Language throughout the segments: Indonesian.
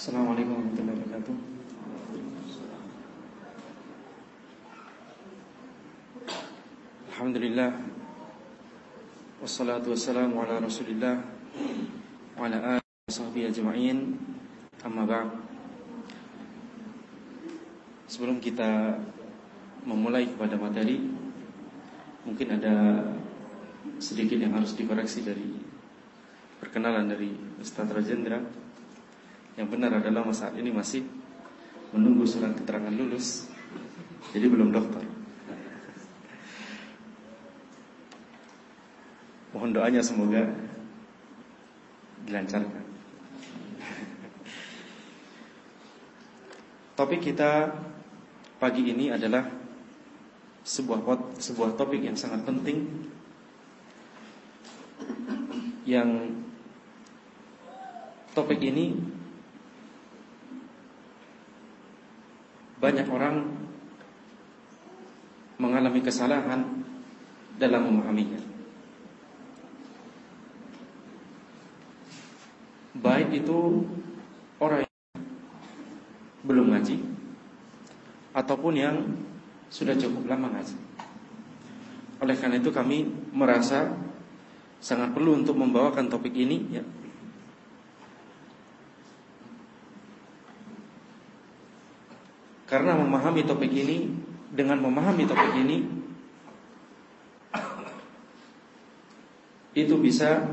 Assalamualaikum warahmatullahi wabarakatuh. Alhamdulillah. Wassalatu wassalamu ala rasulillah Wa ala wa sahbihi ajma'in. Amma ba'd. Sebelum kita memulai kepada materi Mungkin ada sedikit yang harus dikoreksi dari perkenalan dari Ustaz Rajendra Yang benar adalah saat ini masih menunggu surat keterangan lulus Jadi belum dokter Mohon doanya semoga dilancarkan. Topik kita pagi ini adalah sebuah sebuah topik yang sangat penting yang topik ini banyak orang mengalami kesalahan dalam memahaminya. Baik itu orang yang belum ngaji Ataupun yang sudah cukup lama ngaji Oleh karena itu kami merasa Sangat perlu untuk membawakan topik ini ya. Karena memahami topik ini Dengan memahami topik ini Itu bisa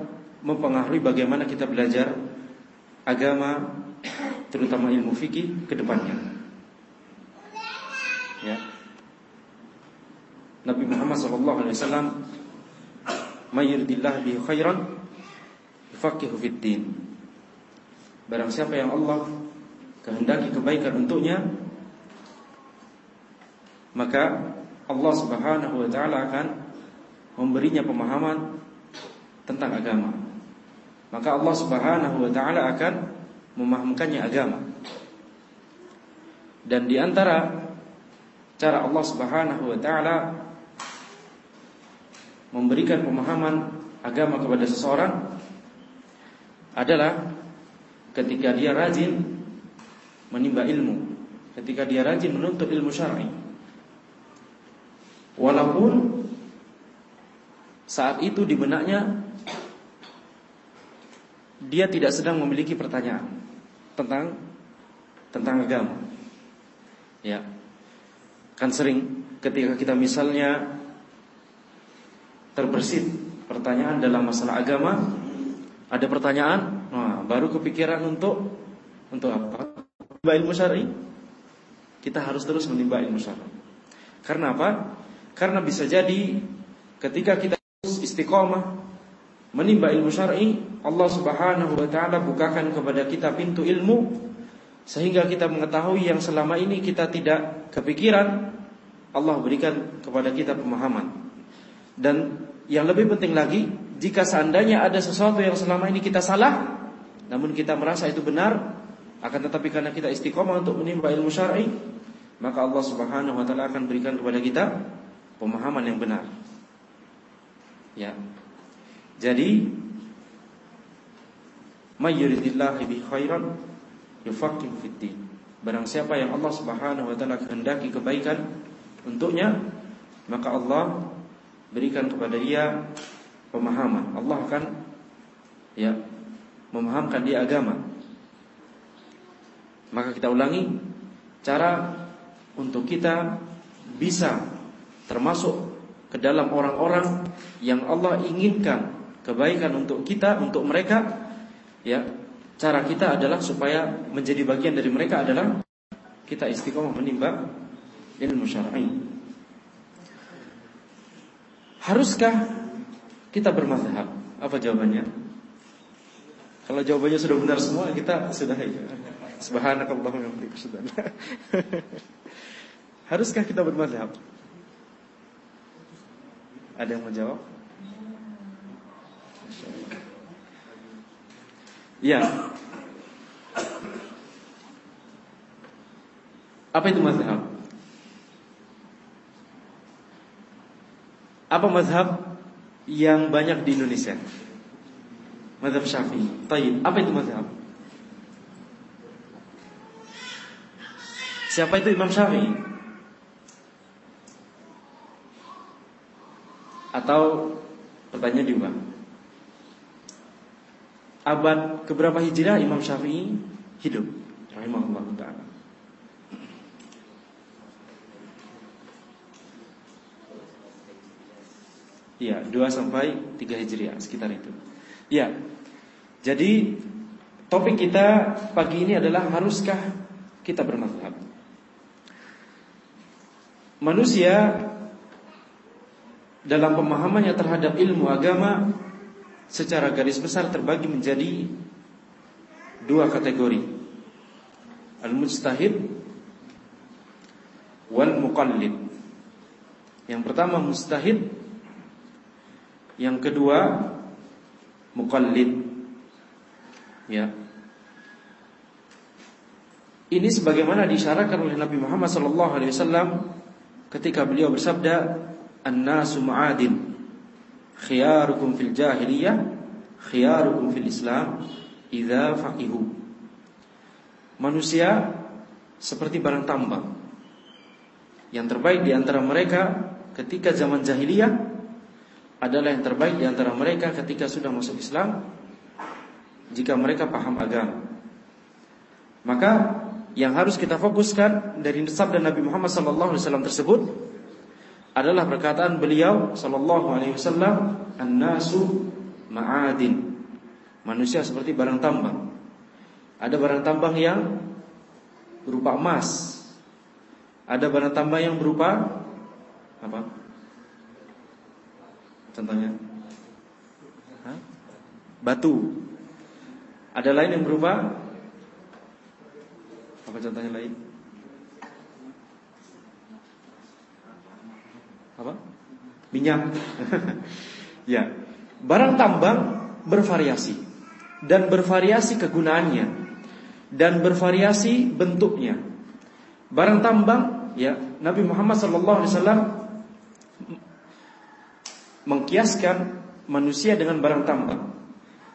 mempengaruhi bagaimana kita belajar agama terutama ilmu fikih ke depannya. Ya. Nabi Muhammad sallallahu alaihi wasallam bi khairan yufaqihu fid din. Barang siapa yang Allah kehendaki kebaikan untuknya maka Allah Subhanahu wa taala akan memberinya pemahaman tentang agama. Maka Allah Subhanahu wa taala akan memahamkannya agama. Dan di antara cara Allah Subhanahu wa taala memberikan pemahaman agama kepada seseorang adalah ketika dia rajin menimba ilmu, ketika dia rajin menuntut ilmu syar'i. Walaupun saat itu di benaknya dia tidak sedang memiliki pertanyaan tentang tentang agama. Ya. Kan sering ketika kita misalnya terbersit pertanyaan dalam masalah agama, ada pertanyaan, nah, baru kepikiran untuk untuk apa? Menimba ilmu syar'i. Kita harus terus menimba ilmu syar'i. Karena apa? Karena bisa jadi ketika kita istiqomah menimba ilmu syar'i, Allah Subhanahu wa taala bukakan kepada kita pintu ilmu sehingga kita mengetahui yang selama ini kita tidak kepikiran Allah berikan kepada kita pemahaman. Dan yang lebih penting lagi, jika seandainya ada sesuatu yang selama ini kita salah, namun kita merasa itu benar, akan tetapi karena kita istiqomah untuk menimba ilmu syar'i, maka Allah Subhanahu wa taala akan berikan kepada kita pemahaman yang benar. Ya. Jadi mayyuridillahi bi khairan yufaqqih fid Barang siapa yang Allah Subhanahu wa taala kehendaki kebaikan untuknya, maka Allah berikan kepada dia pemahaman. Allah akan ya memahamkan dia agama. Maka kita ulangi cara untuk kita bisa termasuk ke dalam orang-orang yang Allah inginkan kebaikan untuk kita, untuk mereka ya cara kita adalah supaya menjadi bagian dari mereka adalah kita istiqomah menimba ilmu syar'i. Haruskah kita bermazhab? Apa jawabannya? Kalau jawabannya sudah benar semua, kita sudah ya. Subhanakallahumma wa bihamdika Haruskah kita bermazhab? Ada yang mau jawab? Ya. Apa itu mazhab? Apa mazhab yang banyak di Indonesia? Mazhab Syafi'i. Taib. Apa itu mazhab? Siapa itu Imam Syafi'i? Atau pertanyaan diubah. Abad keberapa Hijrah Imam Syafi'i hidup? Rahimahullah taala. Iya, 2 sampai 3 Hijriah sekitar itu. Ya. Jadi topik kita pagi ini adalah haruskah kita bermadhab? Manusia dalam pemahamannya terhadap ilmu agama secara garis besar terbagi menjadi dua kategori. Al-mujtahid wal muqallid. Yang pertama mustahid, yang kedua muqallid. Ya. Ini sebagaimana disyaratkan oleh Nabi Muhammad SAW ketika beliau bersabda, "An-nasu ma'adin khiyarukum fil jahiliyah, khiyarukum fil Islam idza faqihu." Manusia seperti barang tambang. Yang terbaik di antara mereka ketika zaman jahiliyah adalah yang terbaik di antara mereka ketika sudah masuk Islam jika mereka paham agama. Maka yang harus kita fokuskan dari sabda Nabi Muhammad SAW tersebut adalah perkataan beliau sallallahu alaihi wasallam an-nasu ma'adin. Manusia seperti barang tambang. Ada barang tambang yang berupa emas. Ada barang tambang yang berupa apa? Contohnya? Hah? Batu. Ada lain yang berupa apa contohnya lain? Apa? Minyak. ya. Barang tambang bervariasi dan bervariasi kegunaannya dan bervariasi bentuknya. Barang tambang ya Nabi Muhammad SAW mengkiaskan manusia dengan barang tambang.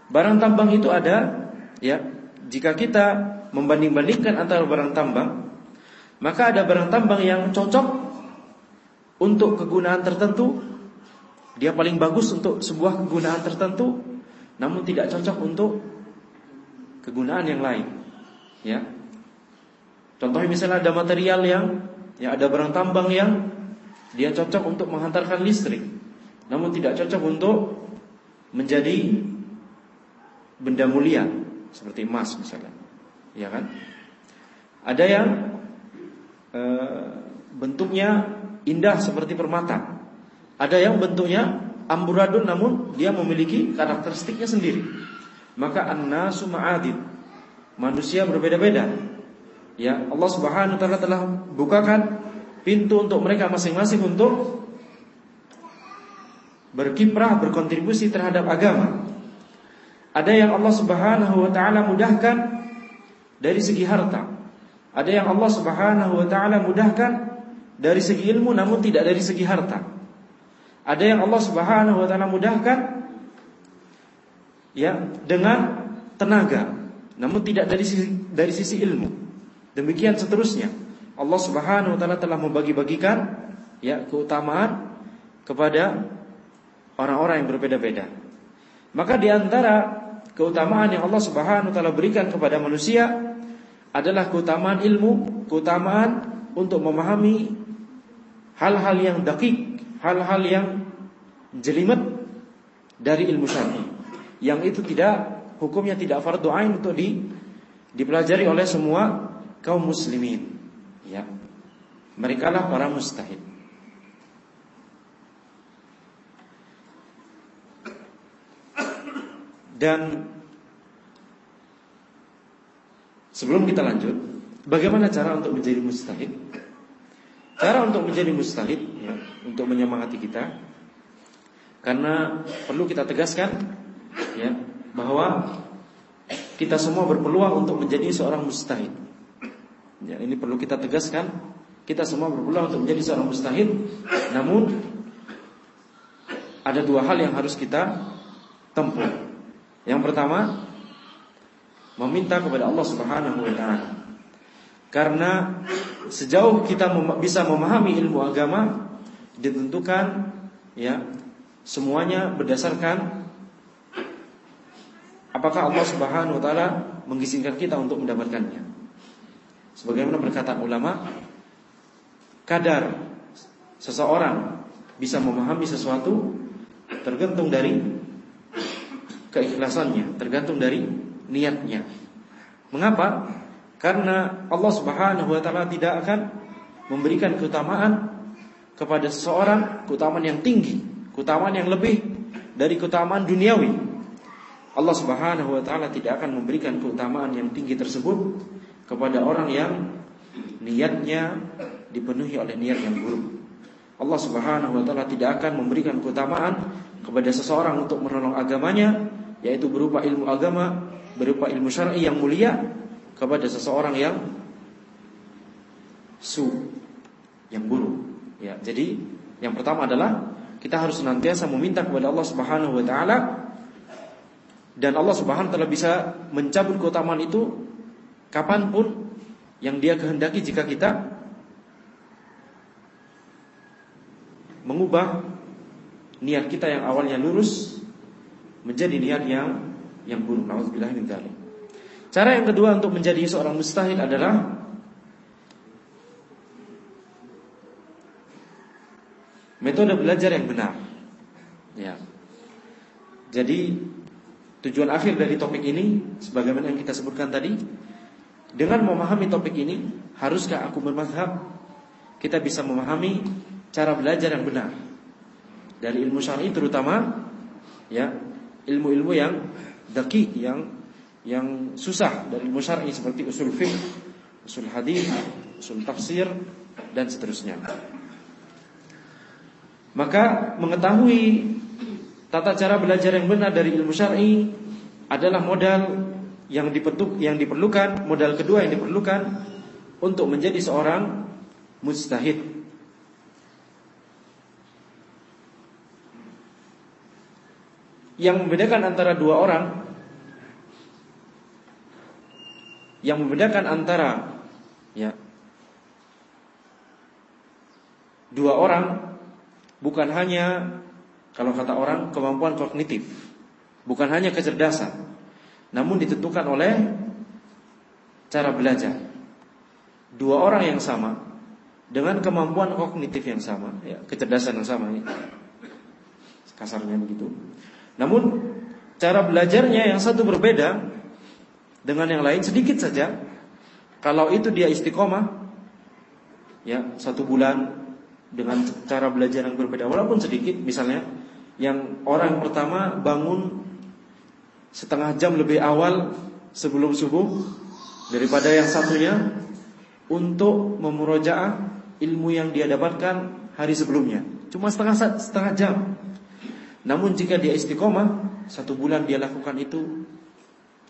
Barang tambang itu ada ya jika kita membanding-bandingkan antara barang tambang, maka ada barang tambang yang cocok untuk kegunaan tertentu, dia paling bagus untuk sebuah kegunaan tertentu, namun tidak cocok untuk kegunaan yang lain. Ya. Contohnya misalnya ada material yang ya ada barang tambang yang dia cocok untuk menghantarkan listrik, namun tidak cocok untuk menjadi benda mulia seperti emas misalnya ya kan? Ada yang e, bentuknya indah seperti permata. Ada yang bentuknya amburadun namun dia memiliki karakteristiknya sendiri. Maka an-nasu ma'adid. Manusia berbeda-beda. Ya, Allah Subhanahu wa taala telah bukakan pintu untuk mereka masing-masing untuk berkiprah, berkontribusi terhadap agama. Ada yang Allah Subhanahu wa taala mudahkan dari segi harta. Ada yang Allah Subhanahu wa taala mudahkan dari segi ilmu namun tidak dari segi harta. Ada yang Allah Subhanahu wa taala mudahkan ya dengan tenaga namun tidak dari sisi dari sisi ilmu. Demikian seterusnya. Allah Subhanahu wa taala telah membagi-bagikan ya keutamaan kepada orang-orang yang berbeda-beda. Maka di antara keutamaan yang Allah Subhanahu wa taala berikan kepada manusia adalah keutamaan ilmu, keutamaan untuk memahami hal-hal yang dakik, hal-hal yang jelimet dari ilmu syar'i. Yang itu tidak hukumnya tidak fardu ain untuk di, dipelajari oleh semua kaum muslimin. Ya. Mereka lah para mustahid. Dan Sebelum kita lanjut, bagaimana cara untuk menjadi mustahid? Cara untuk menjadi mustahid, ya, untuk menyemangati kita, karena perlu kita tegaskan, ya, bahwa kita semua berpeluang untuk menjadi seorang mustahid. Ya, ini perlu kita tegaskan, kita semua berpeluang untuk menjadi seorang mustahid. Namun ada dua hal yang harus kita tempuh. Yang pertama, meminta kepada Allah Subhanahu wa taala. Karena sejauh kita bisa memahami ilmu agama ditentukan ya semuanya berdasarkan apakah Allah Subhanahu wa taala mengizinkan kita untuk mendapatkannya. Sebagaimana perkataan ulama, kadar seseorang bisa memahami sesuatu tergantung dari keikhlasannya, tergantung dari niatnya. Mengapa? Karena Allah Subhanahu wa taala tidak akan memberikan keutamaan kepada seseorang keutamaan yang tinggi, keutamaan yang lebih dari keutamaan duniawi. Allah Subhanahu wa taala tidak akan memberikan keutamaan yang tinggi tersebut kepada orang yang niatnya dipenuhi oleh niat yang buruk. Allah Subhanahu wa taala tidak akan memberikan keutamaan kepada seseorang untuk menolong agamanya yaitu berupa ilmu agama, berupa ilmu syar'i yang mulia kepada seseorang yang su, yang buruk. Ya, jadi yang pertama adalah kita harus senantiasa meminta kepada Allah Subhanahu wa taala dan Allah Subhanahu wa taala bisa mencabut keutamaan itu kapan pun yang Dia kehendaki jika kita mengubah niat kita yang awalnya lurus menjadi niat yang yang buruk. Nauzubillah min dzalik. Cara yang kedua untuk menjadi seorang mustahil adalah metode belajar yang benar. Ya. Jadi tujuan akhir dari topik ini sebagaimana yang kita sebutkan tadi dengan memahami topik ini haruskah aku bermazhab kita bisa memahami cara belajar yang benar dari ilmu syar'i terutama ya ilmu-ilmu yang daki yang yang susah dari ilmu syar'i seperti usul fiqh, usul hadis, usul tafsir dan seterusnya. Maka mengetahui tata cara belajar yang benar dari ilmu syar'i adalah modal yang dipetuk yang diperlukan, modal kedua yang diperlukan untuk menjadi seorang mustahid Yang membedakan antara dua orang Yang membedakan antara ya dua orang bukan hanya kalau kata orang kemampuan kognitif, bukan hanya kecerdasan, namun ditentukan oleh cara belajar. Dua orang yang sama dengan kemampuan kognitif yang sama, ya, kecerdasan yang sama, ya. kasarnya begitu. Namun cara belajarnya yang satu berbeda dengan yang lain sedikit saja. Kalau itu dia istiqomah, ya satu bulan dengan cara belajar yang berbeda, walaupun sedikit, misalnya yang orang pertama bangun setengah jam lebih awal sebelum subuh daripada yang satunya untuk memurojaah ilmu yang dia dapatkan hari sebelumnya. Cuma setengah setengah jam. Namun jika dia istiqomah Satu bulan dia lakukan itu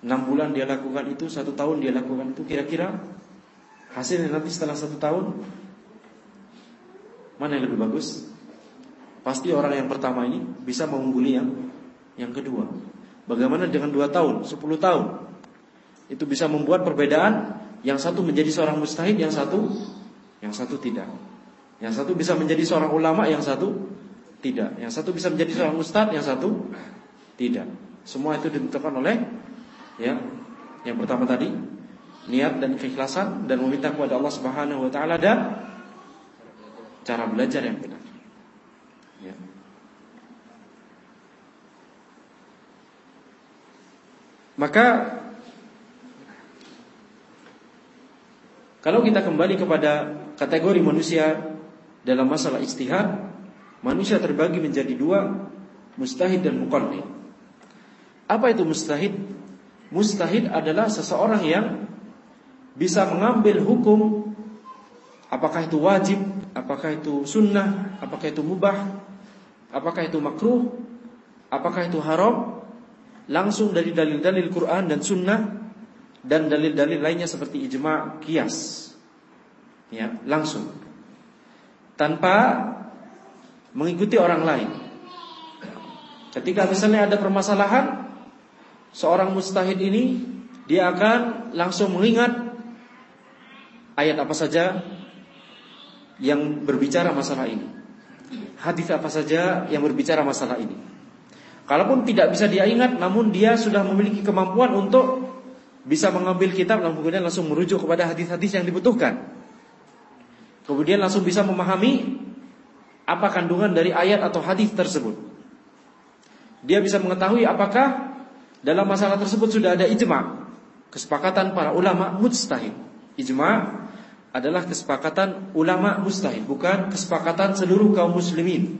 Enam bulan dia lakukan itu Satu tahun dia lakukan itu Kira-kira hasilnya nanti setelah satu tahun Mana yang lebih bagus? Pasti orang yang pertama ini Bisa mengungguli yang yang kedua Bagaimana dengan dua tahun, sepuluh tahun Itu bisa membuat perbedaan Yang satu menjadi seorang mustahid Yang satu Yang satu tidak Yang satu bisa menjadi seorang ulama Yang satu tidak. Yang satu bisa menjadi seorang ustaz, yang satu tidak. Semua itu ditentukan oleh ya, yang pertama tadi niat dan keikhlasan dan meminta kepada Allah Subhanahu wa taala dan cara belajar yang benar. Ya. Maka kalau kita kembali kepada kategori manusia dalam masalah istihad, Manusia terbagi menjadi dua, mustahid dan muqallid. Apa itu mustahid? Mustahid adalah seseorang yang bisa mengambil hukum apakah itu wajib, apakah itu sunnah, apakah itu mubah, apakah itu makruh, apakah itu haram, langsung dari dalil-dalil Quran dan sunnah dan dalil-dalil lainnya seperti ijma' kias. Ya, langsung. Tanpa mengikuti orang lain. Ketika misalnya ada permasalahan, seorang mustahid ini dia akan langsung mengingat ayat apa saja yang berbicara masalah ini. Hadis apa saja yang berbicara masalah ini. Kalaupun tidak bisa dia ingat namun dia sudah memiliki kemampuan untuk bisa mengambil kitab dan kemudian langsung merujuk kepada hadis-hadis yang dibutuhkan. Kemudian langsung bisa memahami apa kandungan dari ayat atau hadis tersebut. Dia bisa mengetahui apakah dalam masalah tersebut sudah ada ijma, kesepakatan para ulama mujtahid. Ijma adalah kesepakatan ulama mujtahid, bukan kesepakatan seluruh kaum muslimin.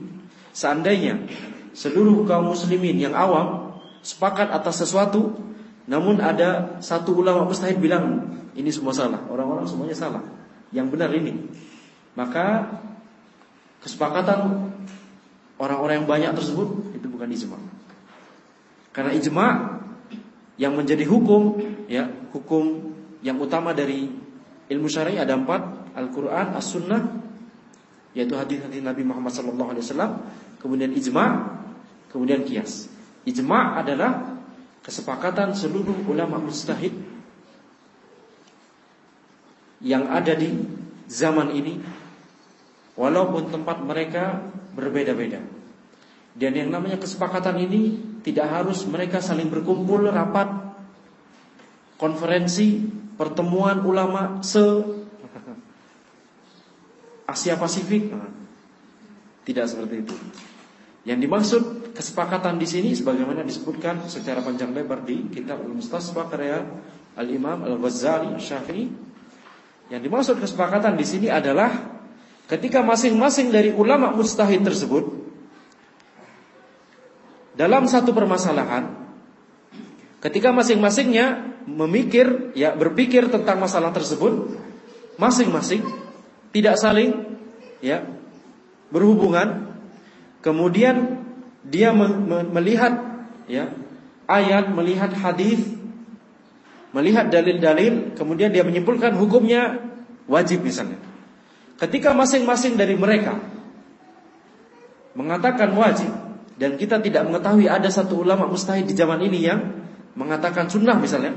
Seandainya seluruh kaum muslimin yang awam sepakat atas sesuatu, namun ada satu ulama mujtahid bilang ini semua salah, orang-orang semuanya salah. Yang benar ini. Maka kesepakatan orang-orang yang banyak tersebut itu bukan ijma. Karena ijma yang menjadi hukum ya, hukum yang utama dari ilmu syar'i ada empat, Al-Qur'an, As-Sunnah yaitu hadis-hadis Nabi Muhammad SAW, kemudian ijma, kemudian kias. Ijma adalah kesepakatan seluruh ulama mustahid yang ada di zaman ini walaupun tempat mereka berbeda-beda. Dan yang namanya kesepakatan ini tidak harus mereka saling berkumpul rapat konferensi pertemuan ulama se Asia Pasifik. Tidak seperti itu. Yang dimaksud kesepakatan di sini sebagaimana disebutkan secara panjang lebar di kitab Al-Mustasfa karya Al-Imam Al-Ghazali Syafi'i. Yang dimaksud kesepakatan di sini adalah Ketika masing-masing dari ulama mustahid tersebut dalam satu permasalahan, ketika masing-masingnya memikir, ya berpikir tentang masalah tersebut, masing-masing tidak saling, ya berhubungan, kemudian dia melihat, ya ayat, melihat hadis, melihat dalil-dalil, kemudian dia menyimpulkan hukumnya wajib misalnya. Ketika masing-masing dari mereka mengatakan wajib dan kita tidak mengetahui ada satu ulama mustahid di zaman ini yang mengatakan sunnah misalnya,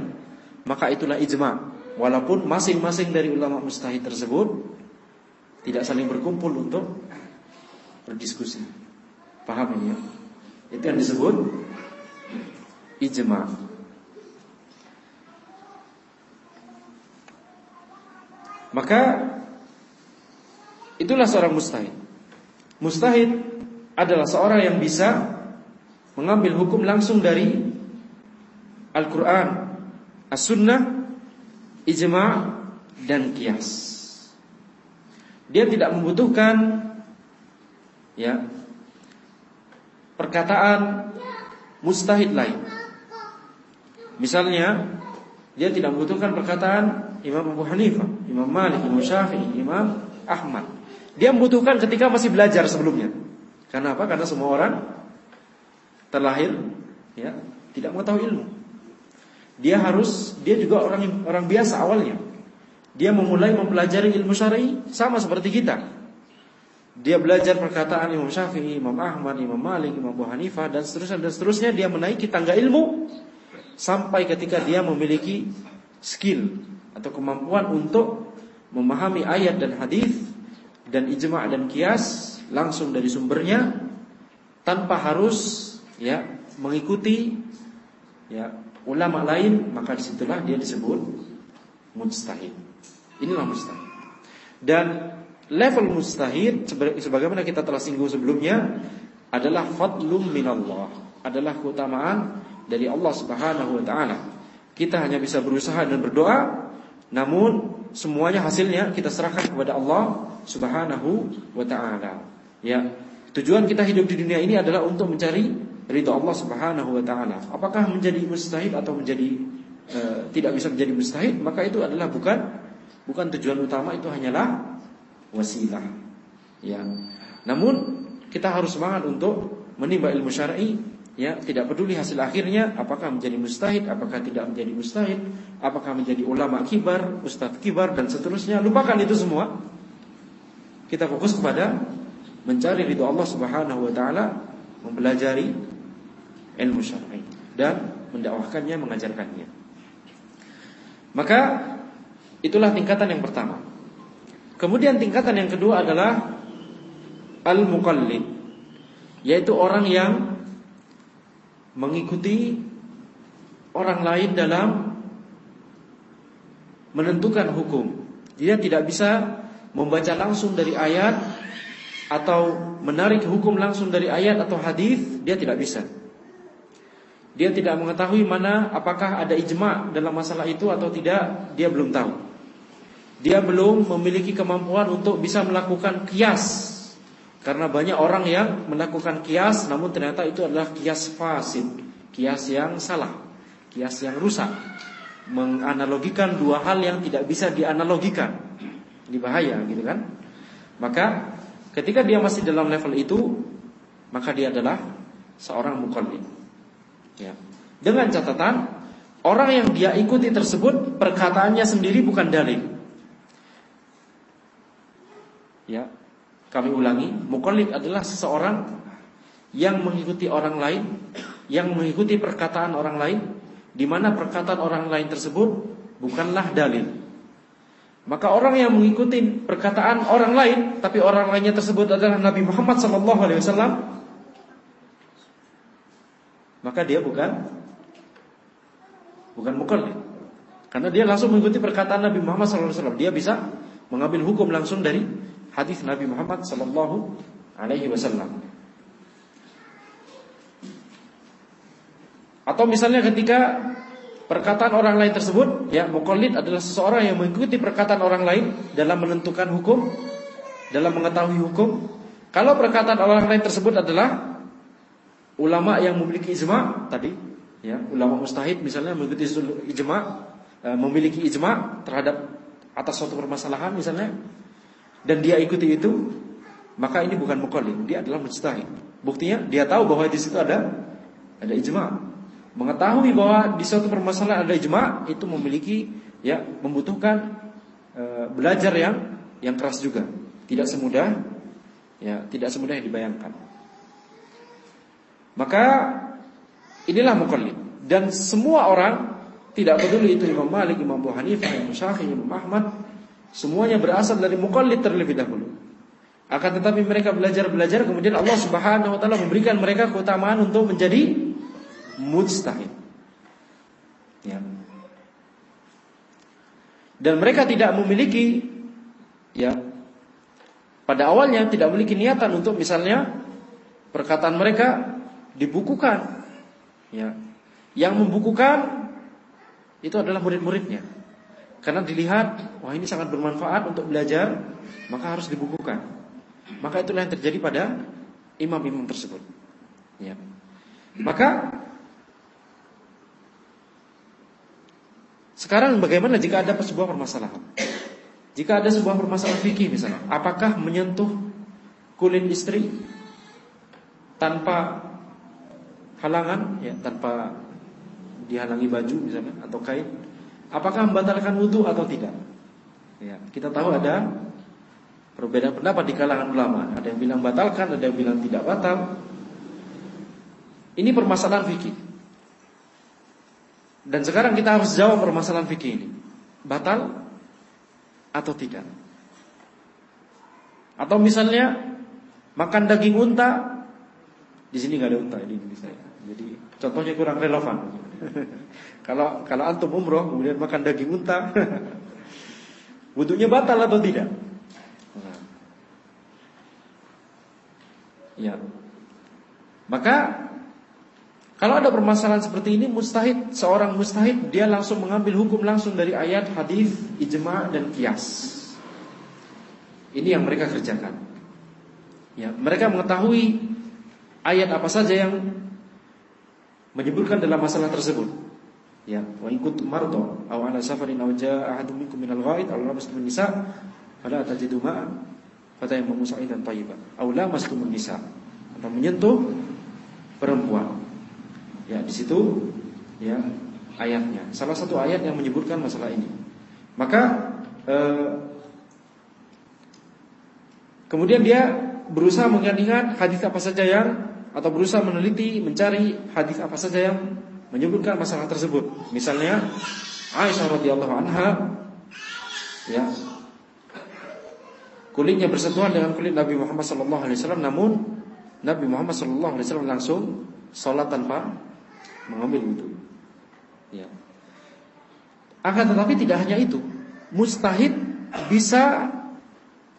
maka itulah ijma. Walaupun masing-masing dari ulama mustahid tersebut tidak saling berkumpul untuk berdiskusi. Paham ini ya? Itu yang disebut ijma. Maka Itulah seorang mustahid. Mustahid adalah seorang yang bisa mengambil hukum langsung dari Al-Quran, As-Sunnah, Ijma' dan Qiyas. Dia tidak membutuhkan ya perkataan mustahid lain. Misalnya, dia tidak membutuhkan perkataan Imam Abu Hanifah, Imam Malik, Imam Syafi'i, Imam Ahmad. Dia membutuhkan ketika masih belajar sebelumnya. Karena apa? Karena semua orang terlahir ya tidak mengetahui ilmu. Dia harus dia juga orang orang biasa awalnya. Dia memulai mempelajari ilmu syar'i sama seperti kita. Dia belajar perkataan Imam Syafi'i, Imam Ahmad, Imam Malik, Imam Abu Hanifah dan seterusnya dan seterusnya dia menaiki tangga ilmu sampai ketika dia memiliki skill atau kemampuan untuk memahami ayat dan hadis dan ijma' dan kias langsung dari sumbernya tanpa harus ya mengikuti ya ulama lain maka di situlah dia disebut mustahid. Inilah mustahid. Dan level mustahid sebagaimana kita telah singgung sebelumnya adalah fadlum minallah, adalah keutamaan dari Allah Subhanahu wa taala. Kita hanya bisa berusaha dan berdoa namun semuanya hasilnya kita serahkan kepada Allah Subhanahu wa taala. Ya. Tujuan kita hidup di dunia ini adalah untuk mencari ridho Allah Subhanahu wa taala. Apakah menjadi mustahil atau menjadi e, tidak bisa menjadi mustahil, maka itu adalah bukan bukan tujuan utama itu hanyalah wasilah. Ya. Namun kita harus semangat untuk menimba ilmu syar'i ya tidak peduli hasil akhirnya apakah menjadi mustahid apakah tidak menjadi mustahid apakah menjadi ulama kibar ustadz kibar dan seterusnya lupakan itu semua kita fokus kepada mencari ridho Allah Subhanahu wa taala mempelajari ilmu syar'i dan mendakwahkannya mengajarkannya maka itulah tingkatan yang pertama Kemudian tingkatan yang kedua adalah al-muqallid, yaitu orang yang mengikuti orang lain dalam menentukan hukum. Dia tidak bisa membaca langsung dari ayat atau menarik hukum langsung dari ayat atau hadis, dia tidak bisa. Dia tidak mengetahui mana apakah ada ijma dalam masalah itu atau tidak, dia belum tahu. Dia belum memiliki kemampuan untuk bisa melakukan kias. Karena banyak orang yang melakukan kias namun ternyata itu adalah kias fasid, kias yang salah, kias yang rusak. Menganalogikan dua hal yang tidak bisa dianalogikan. Ini bahaya gitu kan? Maka ketika dia masih dalam level itu, maka dia adalah seorang mukallid. Ya. Dengan catatan orang yang dia ikuti tersebut perkataannya sendiri bukan dalil. Ya. Kami ulangi, mukallid adalah seseorang yang mengikuti orang lain, yang mengikuti perkataan orang lain di mana perkataan orang lain tersebut bukanlah dalil. Maka orang yang mengikuti perkataan orang lain tapi orang lainnya tersebut adalah Nabi Muhammad SAW maka dia bukan bukan mukallid. Karena dia langsung mengikuti perkataan Nabi Muhammad SAW. Dia bisa mengambil hukum langsung dari hadis Nabi Muhammad SAW. Atau misalnya ketika perkataan orang lain tersebut, ya mukallid adalah seseorang yang mengikuti perkataan orang lain dalam menentukan hukum, dalam mengetahui hukum. Kalau perkataan orang lain tersebut adalah ulama yang memiliki ijma tadi, ya, ulama mustahid misalnya mengikuti ijma, e, memiliki ijma terhadap atas suatu permasalahan misalnya, dan dia ikuti itu, maka ini bukan muqallid, dia adalah mujtahid. Buktinya dia tahu bahwa di situ ada ada ijma. Mengetahui bahwa di suatu permasalahan ada ijma itu memiliki ya membutuhkan e, belajar yang yang keras juga. Tidak semudah ya, tidak semudah yang dibayangkan. Maka inilah mukallid dan semua orang tidak peduli itu Imam Malik, Imam Abu Hanifah, Imam Syafi'i, Imam Ahmad, semuanya berasal dari mukallid terlebih dahulu. Akan tetapi mereka belajar-belajar kemudian Allah Subhanahu wa taala memberikan mereka keutamaan untuk menjadi mujtahid. Ya. Dan mereka tidak memiliki ya pada awalnya tidak memiliki niatan untuk misalnya perkataan mereka dibukukan. Ya. Yang membukukan itu adalah murid-muridnya. Karena dilihat, wah ini sangat bermanfaat untuk belajar, maka harus dibukukan. Maka itulah yang terjadi pada imam-imam tersebut. Ya. Maka sekarang bagaimana jika ada sebuah permasalahan? Jika ada sebuah permasalahan fikih misalnya, apakah menyentuh kulit istri tanpa halangan ya tanpa dihalangi baju misalnya atau kain? Apakah membatalkan wudhu atau tidak? Ya kita tahu ada perbedaan pendapat di kalangan ulama. Ada yang bilang batalkan ada yang bilang tidak batal. Ini permasalahan fikih dan sekarang kita harus jawab permasalahan fikih ini batal atau tidak atau misalnya makan daging unta di sini nggak ada unta di Indonesia. Jadi contohnya kurang relevan. kalau kalau antum umroh kemudian makan daging unta, wudhunya batal atau tidak? Ya. Maka kalau ada permasalahan seperti ini mustahid seorang mustahid dia langsung mengambil hukum langsung dari ayat, hadis, ijma dan kias. Ini yang mereka kerjakan. Ya, mereka mengetahui ayat apa saja yang menyebutkan dalam masalah tersebut. Ya, wa in kuntum marda aw ala safarin aw jaa ahadun minkum minal ghaid aw lamastum nisa fala tajidu ma'an fatayammamu sa'idan thayyiban aw lamastum nisa atau menyentuh perempuan. Ya, di situ ya ayatnya. Salah satu ayat yang menyebutkan masalah ini. Maka eh, kemudian dia berusaha mengingat hadis apa saja yang atau berusaha meneliti, mencari hadis apa saja yang menyebutkan masalah tersebut. Misalnya Aisyah radhiyallahu anha ya kulitnya bersentuhan dengan kulit Nabi Muhammad sallallahu alaihi wasallam namun Nabi Muhammad sallallahu alaihi wasallam langsung salat tanpa mengambil wudhu. Ya. Akan tetapi tidak hanya itu, mustahid bisa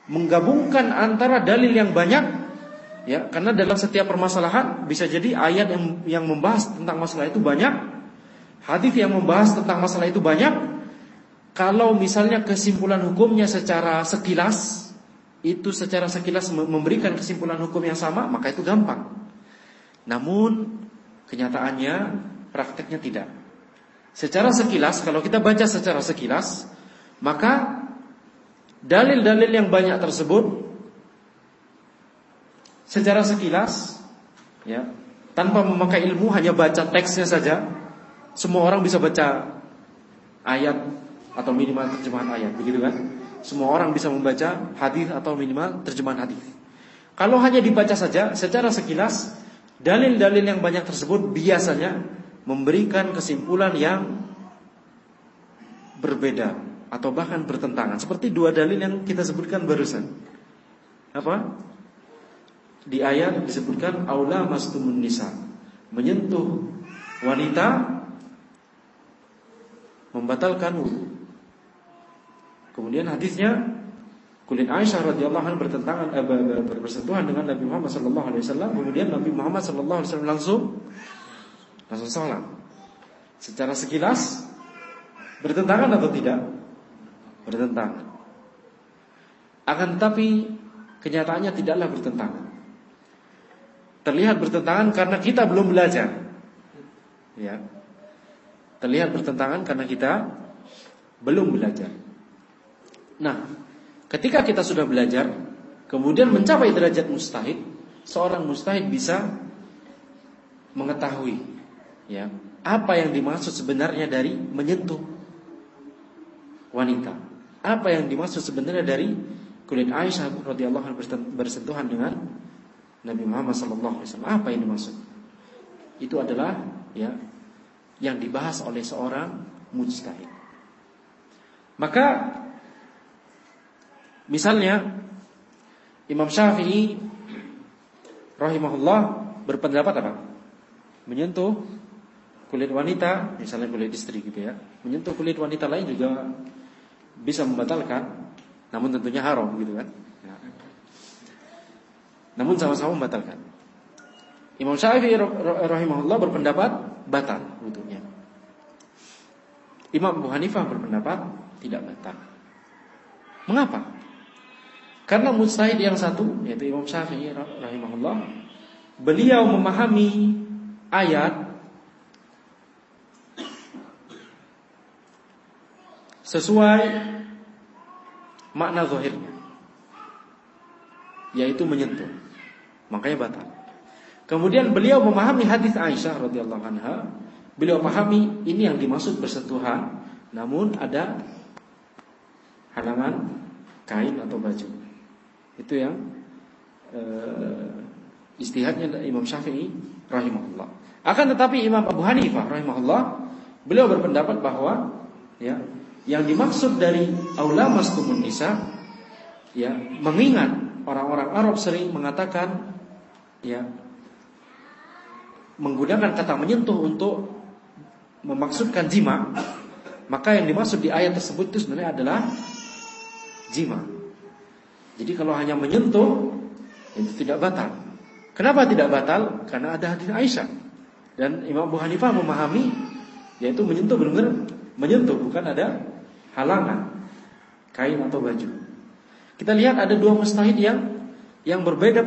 menggabungkan antara dalil yang banyak ya karena dalam setiap permasalahan bisa jadi ayat yang yang membahas tentang masalah itu banyak hadis yang membahas tentang masalah itu banyak kalau misalnya kesimpulan hukumnya secara sekilas itu secara sekilas memberikan kesimpulan hukum yang sama maka itu gampang namun kenyataannya prakteknya tidak secara sekilas kalau kita baca secara sekilas maka Dalil-dalil yang banyak tersebut secara sekilas ya, tanpa memakai ilmu hanya baca teksnya saja, semua orang bisa baca ayat atau minimal terjemahan ayat, begitu kan? Semua orang bisa membaca hadis atau minimal terjemahan hadis. Kalau hanya dibaca saja secara sekilas, dalil-dalil yang banyak tersebut biasanya memberikan kesimpulan yang berbeda atau bahkan bertentangan seperti dua dalil yang kita sebutkan barusan. Apa? Di ayat disebutkan aula mastumun nisa, menyentuh wanita membatalkan wudhu. Kemudian hadisnya kulit Aisyah radhiyallahu anha bertentangan eh, bersentuhan dengan Nabi Muhammad sallallahu alaihi wasallam, kemudian Nabi Muhammad sallallahu alaihi wasallam langsung langsung salam. Secara sekilas bertentangan atau tidak? bertentangan. Akan tetapi kenyataannya tidaklah bertentangan. Terlihat bertentangan karena kita belum belajar. Ya. Terlihat bertentangan karena kita belum belajar. Nah, ketika kita sudah belajar, kemudian mencapai derajat mustahid, seorang mustahid bisa mengetahui ya, apa yang dimaksud sebenarnya dari menyentuh wanita. Apa yang dimaksud sebenarnya dari kulit Aisyah radhiyallahu bersentuhan dengan Nabi Muhammad wasallam? Apa yang dimaksud? Itu adalah ya yang dibahas oleh seorang mujtahid. Maka misalnya Imam Syafi'i rahimahullah berpendapat apa? Menyentuh kulit wanita, misalnya kulit istri gitu ya. Menyentuh kulit wanita lain juga bisa membatalkan, namun tentunya haram gitu kan. Ya. Namun sama-sama membatalkan. Imam Syafi'i rahimahullah berpendapat batal wudhunya. Imam Abu Hanifah berpendapat tidak batal. Mengapa? Karena mujtahid yang satu yaitu Imam Syafi'i rahimahullah beliau memahami ayat sesuai makna zahirnya yaitu menyentuh. Makanya batal. Kemudian beliau memahami hadis Aisyah radhiyallahu anha. Beliau memahami ini yang dimaksud bersentuhan namun ada halangan kain atau baju itu yang uh, istihadnya Imam Syafi'i rahimahullah. Akan tetapi Imam Abu Hanifah rahimahullah beliau berpendapat bahwa ya yang dimaksud dari aula mastumun nisa ya mengingat orang-orang Arab sering mengatakan ya menggunakan kata menyentuh untuk memaksudkan jima maka yang dimaksud di ayat tersebut itu sebenarnya adalah jima jadi kalau hanya menyentuh itu tidak batal kenapa tidak batal karena ada hadis Aisyah dan Imam Abu Hanifah memahami yaitu menyentuh benar-benar menyentuh bukan ada halangan kain atau baju. Kita lihat ada dua mustahid yang yang berbeda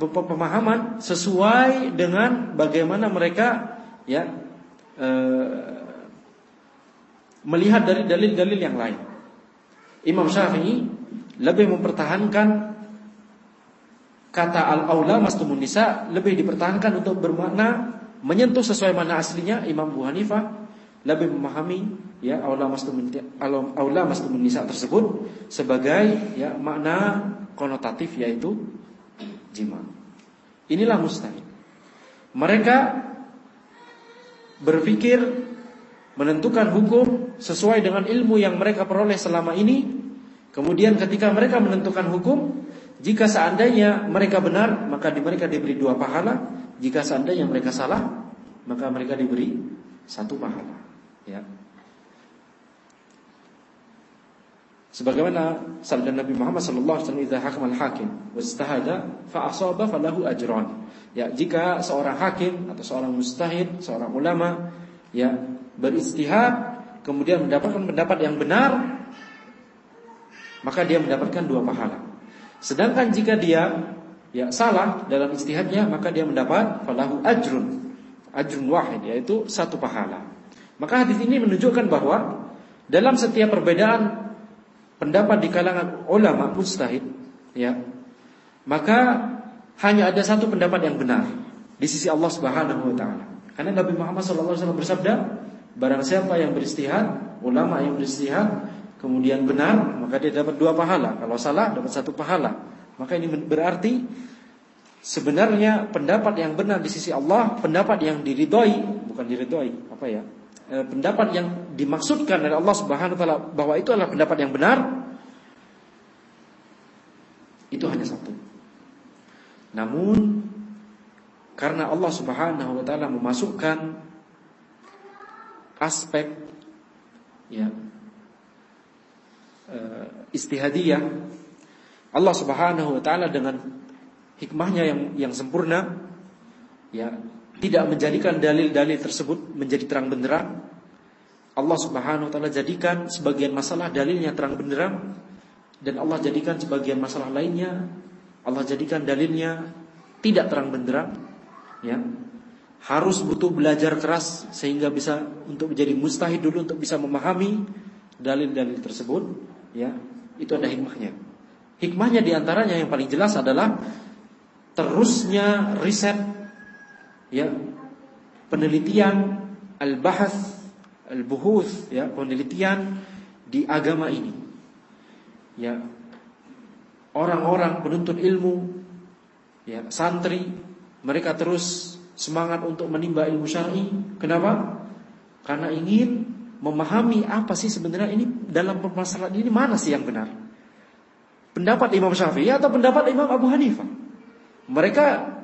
pemahaman sesuai dengan bagaimana mereka ya e, melihat dari dalil-dalil yang lain. Imam Syafi'i lebih mempertahankan kata al-aula mastumun nisa lebih dipertahankan untuk bermakna menyentuh sesuai mana aslinya Imam Abu Hanifah lebih memahami ya aula mastumun aula mastumun nisa tersebut sebagai ya makna konotatif yaitu jima. Inilah mustahil. Mereka berpikir menentukan hukum sesuai dengan ilmu yang mereka peroleh selama ini Kemudian ketika mereka menentukan hukum, jika seandainya mereka benar, maka di mereka diberi dua pahala. Jika seandainya mereka salah, maka mereka diberi satu pahala. Ya. Sebagaimana sabda Nabi Muhammad sallallahu alaihi wasallam, "Idza hakama al-hakim wastahada fa falahu ajran." Ya, jika seorang hakim atau seorang mustahid, seorang ulama ya beristihad kemudian mendapatkan pendapat yang benar, maka dia mendapatkan dua pahala. Sedangkan jika dia ya salah dalam istihadnya, maka dia mendapat falahu ajrun. Ajrun wahid yaitu satu pahala. Maka hadis ini menunjukkan bahwa dalam setiap perbedaan pendapat di kalangan ulama mustahid ya maka hanya ada satu pendapat yang benar di sisi Allah Subhanahu wa taala. Karena Nabi Muhammad SAW bersabda, barang siapa yang beristihad, ulama yang beristihad kemudian benar, maka dia dapat dua pahala. Kalau salah dapat satu pahala. Maka ini berarti sebenarnya pendapat yang benar di sisi Allah, pendapat yang diridhoi, bukan diridhoi, apa ya? Eh, pendapat yang dimaksudkan oleh Allah Subhanahu wa taala bahwa itu adalah pendapat yang benar itu hanya satu. Namun karena Allah Subhanahu wa taala memasukkan aspek ya istihadiyah Allah Subhanahu wa taala dengan hikmahnya yang yang sempurna ya tidak menjadikan dalil-dalil tersebut menjadi terang benderang. Allah Subhanahu wa taala jadikan sebagian masalah dalilnya terang benderang dan Allah jadikan sebagian masalah lainnya Allah jadikan dalilnya tidak terang benderang ya. Harus butuh belajar keras sehingga bisa untuk menjadi mustahid dulu untuk bisa memahami dalil-dalil tersebut ya. Itu ada hikmahnya. Hikmahnya di antaranya yang paling jelas adalah terusnya riset ya penelitian al-bahath al-buhuth ya penelitian di agama ini ya orang-orang penuntut ilmu ya santri mereka terus semangat untuk menimba ilmu syar'i kenapa karena ingin memahami apa sih sebenarnya ini dalam permasalahan ini mana sih yang benar pendapat Imam Syafi'i atau pendapat Imam Abu Hanifah mereka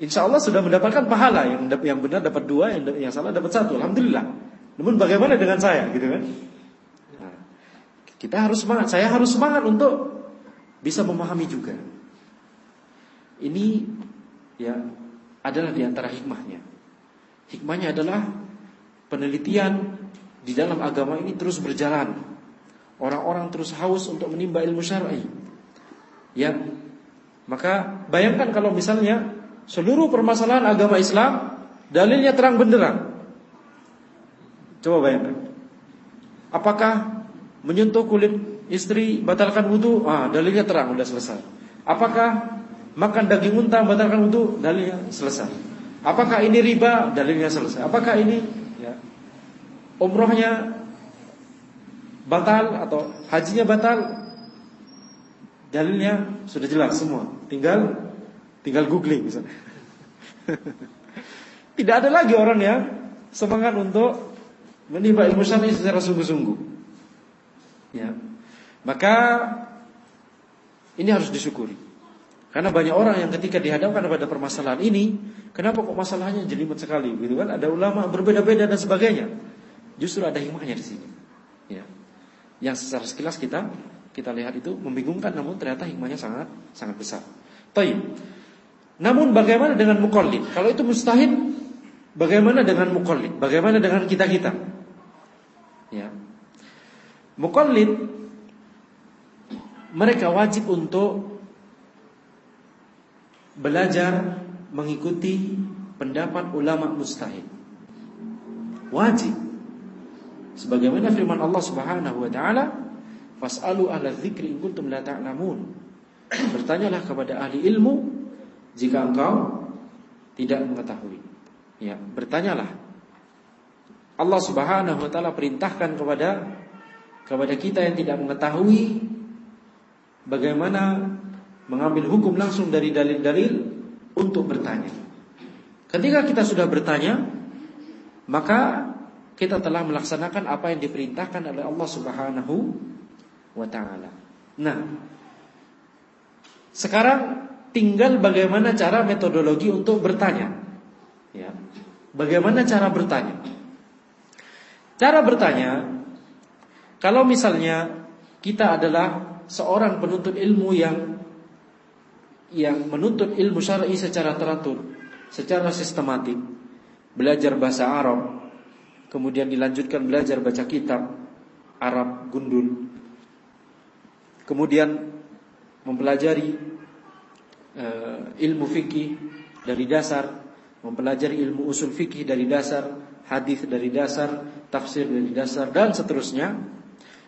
Insya Allah sudah mendapatkan pahala yang yang benar dapat dua, yang yang salah dapat satu. Alhamdulillah. Namun bagaimana dengan saya, gitu kan? Nah, kita harus semangat. Saya harus semangat untuk bisa memahami juga. Ini ya adalah di antara hikmahnya. Hikmahnya adalah penelitian di dalam agama ini terus berjalan. Orang-orang terus haus untuk menimba ilmu syar'i. Ya, maka bayangkan kalau misalnya seluruh permasalahan agama Islam dalilnya terang benderang. Coba bayangkan. Apakah menyentuh kulit istri batalkan wudhu? Ah, dalilnya terang, sudah selesai. Apakah makan daging unta batalkan wudhu? Dalilnya selesai. Apakah ini riba? Dalilnya selesai. Apakah ini umrohnya batal atau hajinya batal? Dalilnya sudah jelas semua. Tinggal Tinggal googling misalnya. Tidak ada lagi orang yang semangat untuk menimba ilmu syar'i secara sungguh-sungguh. Ya. Maka ini harus disyukuri. Karena banyak orang yang ketika dihadapkan pada permasalahan ini, kenapa kok masalahnya jelimet sekali gitu kan? Ada ulama berbeda-beda dan sebagainya. Justru ada hikmahnya di sini. Ya. Yang secara sekilas kita kita lihat itu membingungkan namun ternyata hikmahnya sangat sangat besar. Taib. Namun bagaimana dengan mukallid? Kalau itu mustahil, bagaimana dengan mukallid? Bagaimana dengan kita-kita? Ya. Mukallid mereka wajib untuk belajar mengikuti pendapat ulama mustahil. Wajib. Sebagaimana firman Allah Subhanahu wa taala, "Fas'alu ahla dzikri in kuntum la ta'lamun." Bertanyalah kepada ahli ilmu jika engkau tidak mengetahui. Ya, bertanyalah. Allah Subhanahu wa taala perintahkan kepada kepada kita yang tidak mengetahui bagaimana mengambil hukum langsung dari dalil-dalil untuk bertanya. Ketika kita sudah bertanya, maka kita telah melaksanakan apa yang diperintahkan oleh Allah Subhanahu wa taala. Nah, sekarang tinggal bagaimana cara metodologi untuk bertanya. Ya. Bagaimana cara bertanya? Cara bertanya, kalau misalnya kita adalah seorang penuntut ilmu yang yang menuntut ilmu syar'i secara teratur, secara sistematik, belajar bahasa Arab, kemudian dilanjutkan belajar baca kitab Arab gundul, kemudian mempelajari uh, ilmu fikih dari dasar, mempelajari ilmu usul fikih dari dasar, hadis dari dasar, tafsir dari dasar dan seterusnya.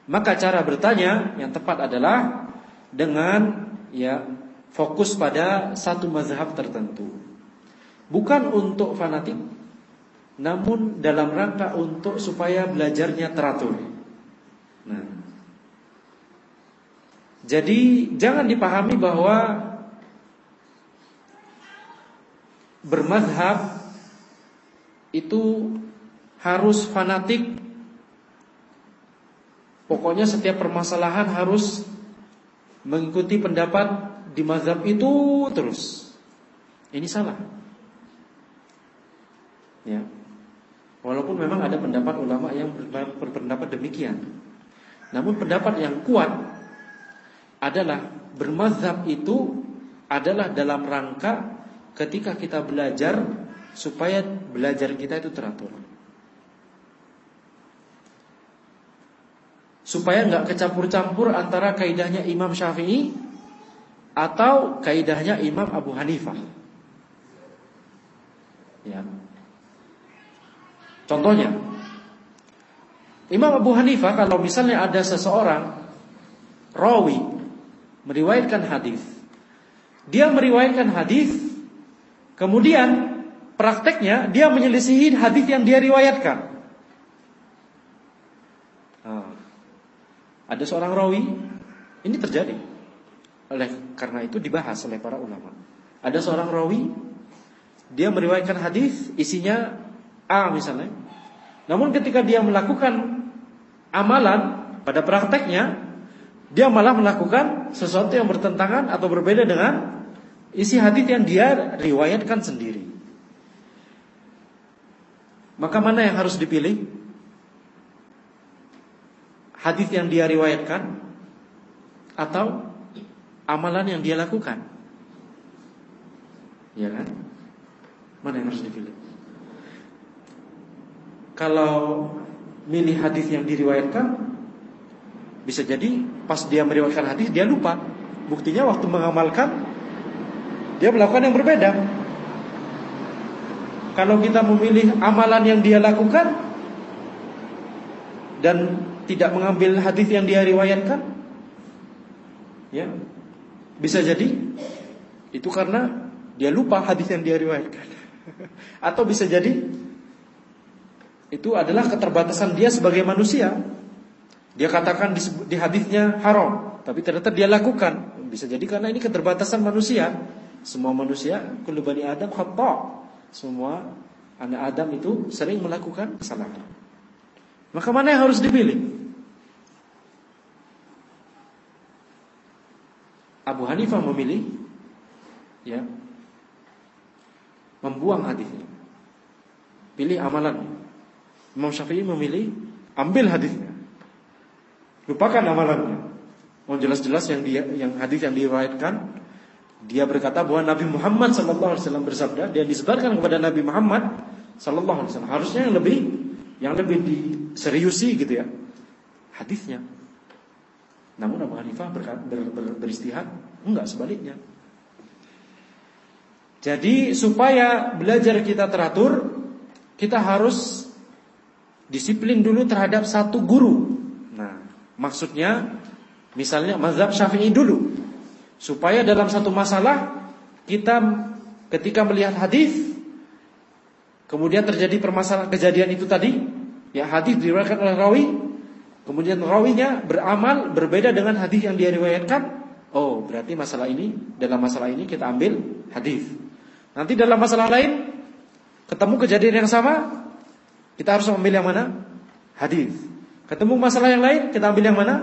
Maka cara bertanya yang tepat adalah dengan ya fokus pada satu mazhab tertentu. Bukan untuk fanatik, namun dalam rangka untuk supaya belajarnya teratur. Nah, jadi jangan dipahami bahwa bermadhab itu harus fanatik. Pokoknya setiap permasalahan harus mengikuti pendapat di mazhab itu terus. Ini salah. Ya. Walaupun memang ada pendapat ulama yang berpendapat demikian. Namun pendapat yang kuat adalah bermazhab itu adalah dalam rangka ketika kita belajar supaya belajar kita itu teratur. Supaya nggak kecampur-campur antara kaidahnya Imam Syafi'i atau kaidahnya Imam Abu Hanifah. Ya. Contohnya, Imam Abu Hanifah kalau misalnya ada seseorang rawi meriwayatkan hadis. Dia meriwayatkan hadis, kemudian prakteknya dia menyelisihi hadis yang dia riwayatkan. Nah, ada seorang rawi, ini terjadi. Oleh karena itu dibahas oleh para ulama. Ada seorang rawi, dia meriwayatkan hadis, isinya A misalnya. Namun ketika dia melakukan amalan pada prakteknya, dia malah melakukan sesuatu yang bertentangan atau berbeda dengan isi hadis yang dia riwayatkan sendiri. Maka mana yang harus dipilih? Hadis yang dia riwayatkan atau amalan yang dia lakukan? Ya kan? Mana yang harus dipilih? Kalau milih hadis yang diriwayatkan bisa jadi pas dia meriwayatkan hadis dia lupa. Buktinya waktu mengamalkan dia melakukan yang berbeda. Kalau kita memilih amalan yang dia lakukan dan tidak mengambil hadis yang dia riwayatkan, ya bisa jadi itu karena dia lupa hadis yang dia riwayatkan, atau bisa jadi itu adalah keterbatasan dia sebagai manusia dia katakan di, di hadisnya haram, tapi ternyata dia lakukan. Bisa jadi karena ini keterbatasan manusia. Semua manusia, kullu bani Adam khata. Semua anak Adam itu sering melakukan kesalahan. Maka mana yang harus dipilih? Abu Hanifah memilih ya membuang hadisnya. Pilih amalan. Imam Syafi'i memilih ambil hadisnya. Lupakan amalannya. Oh jelas-jelas yang dia yang hadis yang diriwayatkan dia berkata bahwa Nabi Muhammad sallallahu alaihi wasallam bersabda dia disebarkan kepada Nabi Muhammad sallallahu alaihi wasallam. Harusnya yang lebih yang lebih diseriusi gitu ya. Hadisnya. Namun Abu Hanifah ber, ber, ber, beristihad enggak sebaliknya. Jadi supaya belajar kita teratur, kita harus disiplin dulu terhadap satu guru. Maksudnya misalnya mazhab Syafi'i dulu. Supaya dalam satu masalah kita ketika melihat hadis kemudian terjadi permasalahan kejadian itu tadi, ya hadis diriwayatkan oleh rawi, kemudian rawinya beramal berbeda dengan hadis yang dia riwayatkan, oh berarti masalah ini dalam masalah ini kita ambil hadis. Nanti dalam masalah lain ketemu kejadian yang sama, kita harus memilih yang mana? Hadis. Ketemu masalah yang lain, kita ambil yang mana?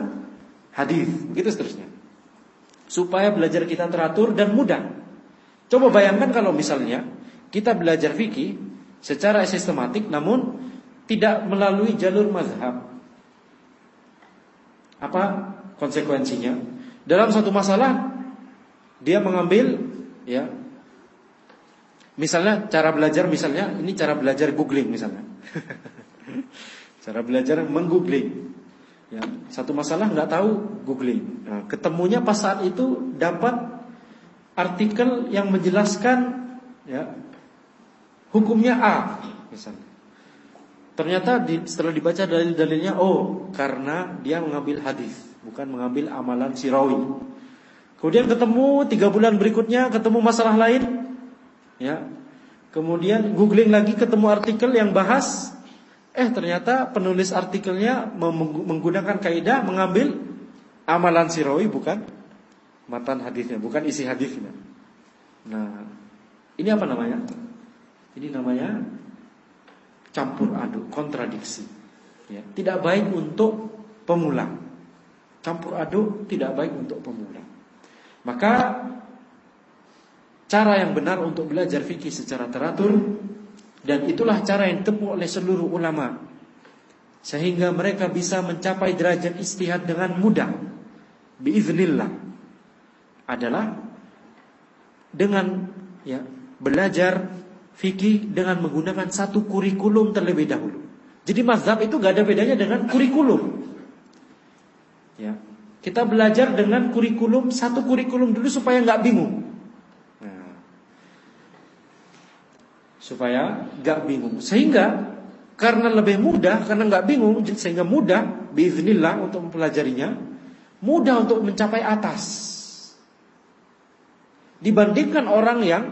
Hadis, begitu seterusnya. supaya belajar kita teratur dan mudah. Coba bayangkan kalau misalnya kita belajar fikih secara sistematik namun tidak melalui jalur mazhab. Apa konsekuensinya? Dalam satu masalah dia mengambil ya misalnya cara belajar misalnya ini cara belajar googling misalnya. cara belajar menggoogling. Ya, satu masalah nggak tahu googling. Nah, ketemunya pas saat itu dapat artikel yang menjelaskan ya hukumnya A misalnya. Ternyata di, setelah dibaca dalil-dalilnya oh karena dia mengambil hadis bukan mengambil amalan sirawi. Kemudian ketemu tiga bulan berikutnya ketemu masalah lain, ya. Kemudian googling lagi ketemu artikel yang bahas Eh ternyata penulis artikelnya menggunakan kaidah mengambil amalan sirawi bukan matan hadisnya, bukan isi hadisnya. Nah, ini apa namanya? Ini namanya campur aduk, kontradiksi. Ya, tidak baik untuk pemula. Campur aduk tidak baik untuk pemula. Maka cara yang benar untuk belajar fikih secara teratur dan itulah cara yang ditempuh oleh seluruh ulama. Sehingga mereka bisa mencapai derajat istihad dengan mudah Biiznillah. Adalah Dengan ya Belajar fikih dengan menggunakan satu kurikulum terlebih dahulu. Jadi mazhab itu gak ada bedanya dengan kurikulum. Ya kita belajar dengan kurikulum satu kurikulum dulu supaya nggak bingung. Supaya gak bingung. Sehingga karena lebih mudah, karena gak bingung, sehingga mudah, biiznillah untuk mempelajarinya, mudah untuk mencapai atas. Dibandingkan orang yang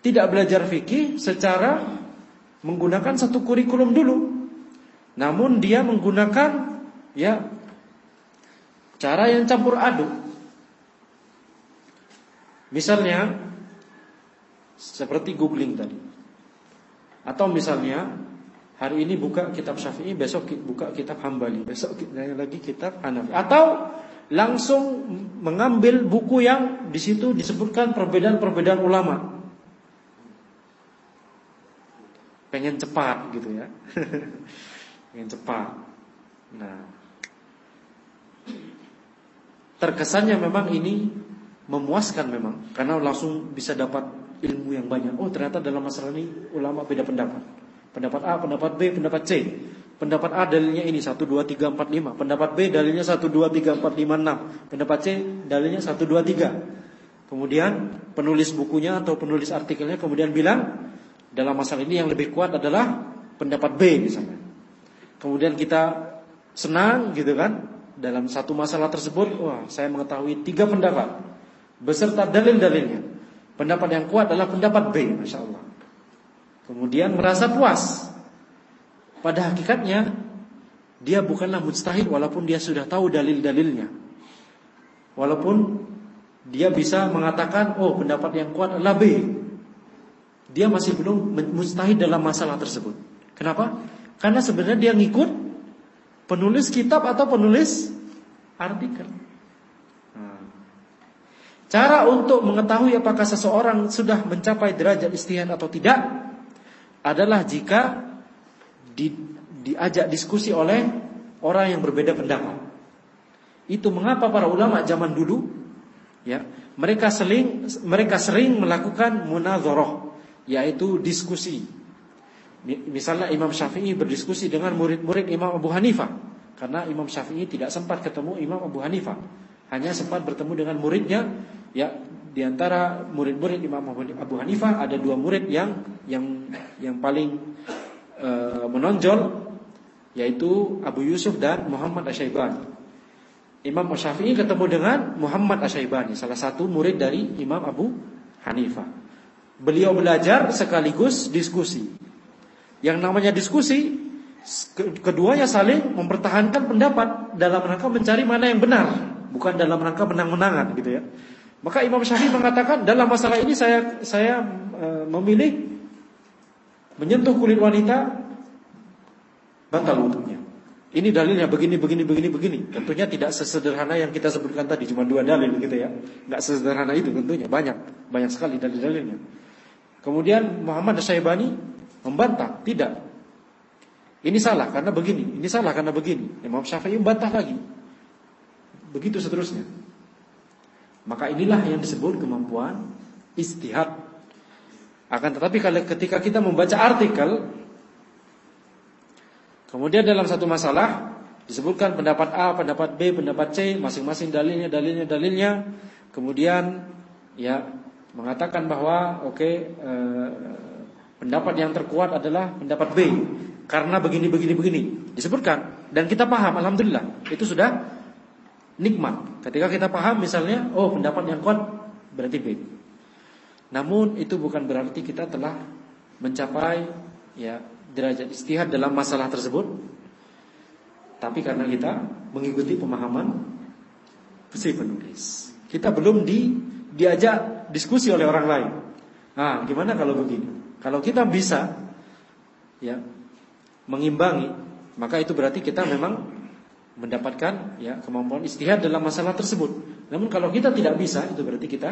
tidak belajar fikih secara menggunakan satu kurikulum dulu. Namun dia menggunakan ya cara yang campur aduk. Misalnya seperti googling tadi. Atau misalnya hari ini buka kitab Syafi'i, besok buka kitab Hambali, besok lagi kitab Hanafi. Atau langsung mengambil buku yang di situ disebutkan perbedaan-perbedaan ulama. Pengen cepat gitu ya. Pengen cepat. Nah, terkesannya memang ini memuaskan memang karena langsung bisa dapat ilmu yang banyak. Oh ternyata dalam masalah ini ulama beda pendapat. Pendapat A, pendapat B, pendapat C. Pendapat A dalilnya ini 1, 2, 3, 4, 5 Pendapat B dalilnya 1, 2, 3, 4, 5, 6 Pendapat C dalilnya 1, 2, 3 Kemudian penulis bukunya atau penulis artikelnya kemudian bilang Dalam masalah ini yang lebih kuat adalah pendapat B misalnya Kemudian kita senang gitu kan Dalam satu masalah tersebut Wah saya mengetahui tiga pendapat Beserta dalil-dalilnya Pendapat yang kuat adalah pendapat B, masya Allah. Kemudian merasa puas. Pada hakikatnya dia bukanlah mustahil walaupun dia sudah tahu dalil-dalilnya. Walaupun dia bisa mengatakan, oh pendapat yang kuat adalah B. Dia masih belum mustahil dalam masalah tersebut. Kenapa? Karena sebenarnya dia ngikut penulis kitab atau penulis artikel. Cara untuk mengetahui apakah seseorang sudah mencapai derajat istihad atau tidak adalah jika di, diajak diskusi oleh orang yang berbeda pendapat. Itu mengapa para ulama zaman dulu ya, mereka sering mereka sering melakukan munadharah, yaitu diskusi. Misalnya Imam Syafi'i berdiskusi dengan murid-murid Imam Abu Hanifah karena Imam Syafi'i tidak sempat ketemu Imam Abu Hanifah, hanya sempat bertemu dengan muridnya Ya, di antara murid-murid Imam Abu Hanifah ada dua murid yang yang yang paling uh, menonjol yaitu Abu Yusuf dan Muhammad Asyaibani. Imam Syafi'i ketemu dengan Muhammad Asyaibani, salah satu murid dari Imam Abu Hanifah. Beliau belajar sekaligus diskusi. Yang namanya diskusi, keduanya saling mempertahankan pendapat dalam rangka mencari mana yang benar, bukan dalam rangka menang-menangan gitu ya. Maka Imam Syafi'i mengatakan dalam masalah ini saya saya e, memilih menyentuh kulit wanita batal wudhunya. Ini dalilnya begini, begini, begini, begini. Tentunya tidak sesederhana yang kita sebutkan tadi, cuma dua dalil begitu ya. Nggak sesederhana itu tentunya, banyak, banyak sekali dalil-dalilnya. Kemudian Muhammad Syaibani membantah, tidak. Ini salah karena begini, ini salah karena begini. Imam Syafi'i membantah lagi. Begitu seterusnya. Maka inilah yang disebut kemampuan istihad. Akan tetapi kalau ketika kita membaca artikel Kemudian dalam satu masalah disebutkan pendapat A, pendapat B, pendapat C, masing-masing dalilnya, dalilnya, dalilnya. Kemudian ya mengatakan bahwa oke okay, eh, pendapat yang terkuat adalah pendapat B karena begini begini begini disebutkan dan kita paham alhamdulillah itu sudah nikmat. Ketika kita paham misalnya oh pendapat yang kuat berarti B namun itu bukan berarti kita telah mencapai ya derajat istihad dalam masalah tersebut. Tapi karena kita mengikuti pemahaman si penulis. Kita belum di, diajak diskusi oleh orang lain. Nah gimana kalau begini? Kalau kita bisa ya mengimbangi Maka itu berarti kita memang mendapatkan ya kemampuan istihad dalam masalah tersebut. Namun kalau kita tidak bisa itu berarti kita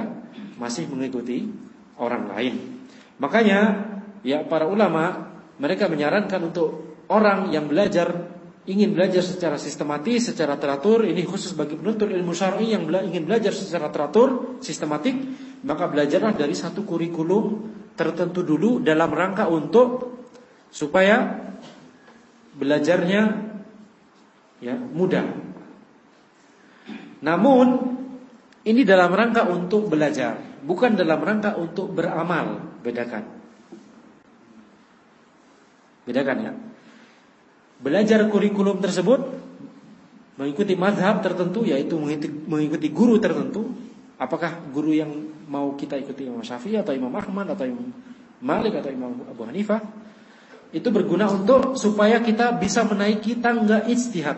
masih mengikuti orang lain. Makanya ya para ulama mereka menyarankan untuk orang yang belajar ingin belajar secara sistematis, secara teratur, ini khusus bagi penuntut ilmu syar'i yang bela ingin belajar secara teratur, sistematik, maka belajarlah dari satu kurikulum tertentu dulu dalam rangka untuk supaya belajarnya ya mudah. Namun ini dalam rangka untuk belajar, bukan dalam rangka untuk beramal, bedakan. Bedakan ya. Belajar kurikulum tersebut mengikuti madhab tertentu yaitu mengikuti guru tertentu. Apakah guru yang mau kita ikuti Imam Syafi'i atau Imam Ahmad atau Imam Malik atau Imam Abu Hanifah itu berguna untuk supaya kita bisa menaiki tangga ijtihad.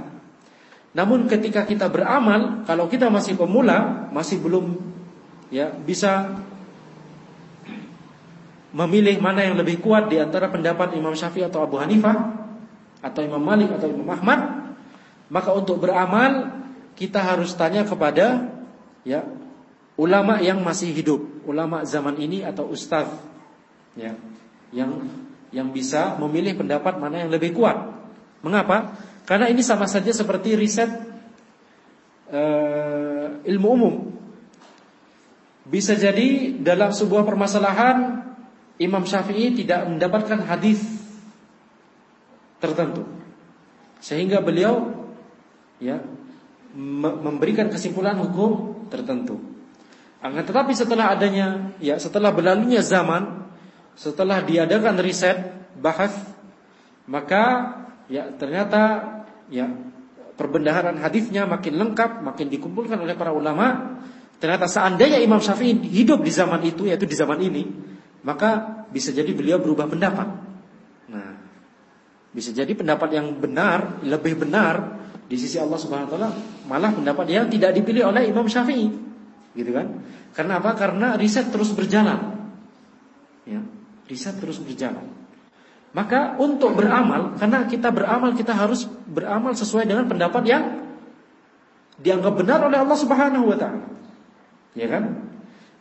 Namun ketika kita beramal, kalau kita masih pemula, masih belum ya bisa memilih mana yang lebih kuat di antara pendapat Imam Syafi'i atau Abu Hanifah atau Imam Malik atau Imam Ahmad, maka untuk beramal kita harus tanya kepada ya ulama yang masih hidup, ulama zaman ini atau ustaz ya yang yang bisa memilih pendapat mana yang lebih kuat. Mengapa? Karena ini sama saja seperti riset uh, ilmu umum. Bisa jadi dalam sebuah permasalahan Imam Syafi'i tidak mendapatkan hadis tertentu. Sehingga beliau ya memberikan kesimpulan hukum tertentu. Akan tetapi setelah adanya ya setelah berlalunya zaman, setelah diadakan riset bahas maka ya ternyata ya perbendaharaan hadisnya makin lengkap, makin dikumpulkan oleh para ulama. Ternyata seandainya Imam Syafi'i hidup di zaman itu yaitu di zaman ini, maka bisa jadi beliau berubah pendapat. Nah, bisa jadi pendapat yang benar, lebih benar di sisi Allah Subhanahu wa taala malah pendapat yang tidak dipilih oleh Imam Syafi'i. Gitu kan? Karena apa? Karena riset terus berjalan. Ya, riset terus berjalan. Maka untuk beramal, karena kita beramal kita harus beramal sesuai dengan pendapat yang dianggap benar oleh Allah Subhanahu wa taala. Ya kan?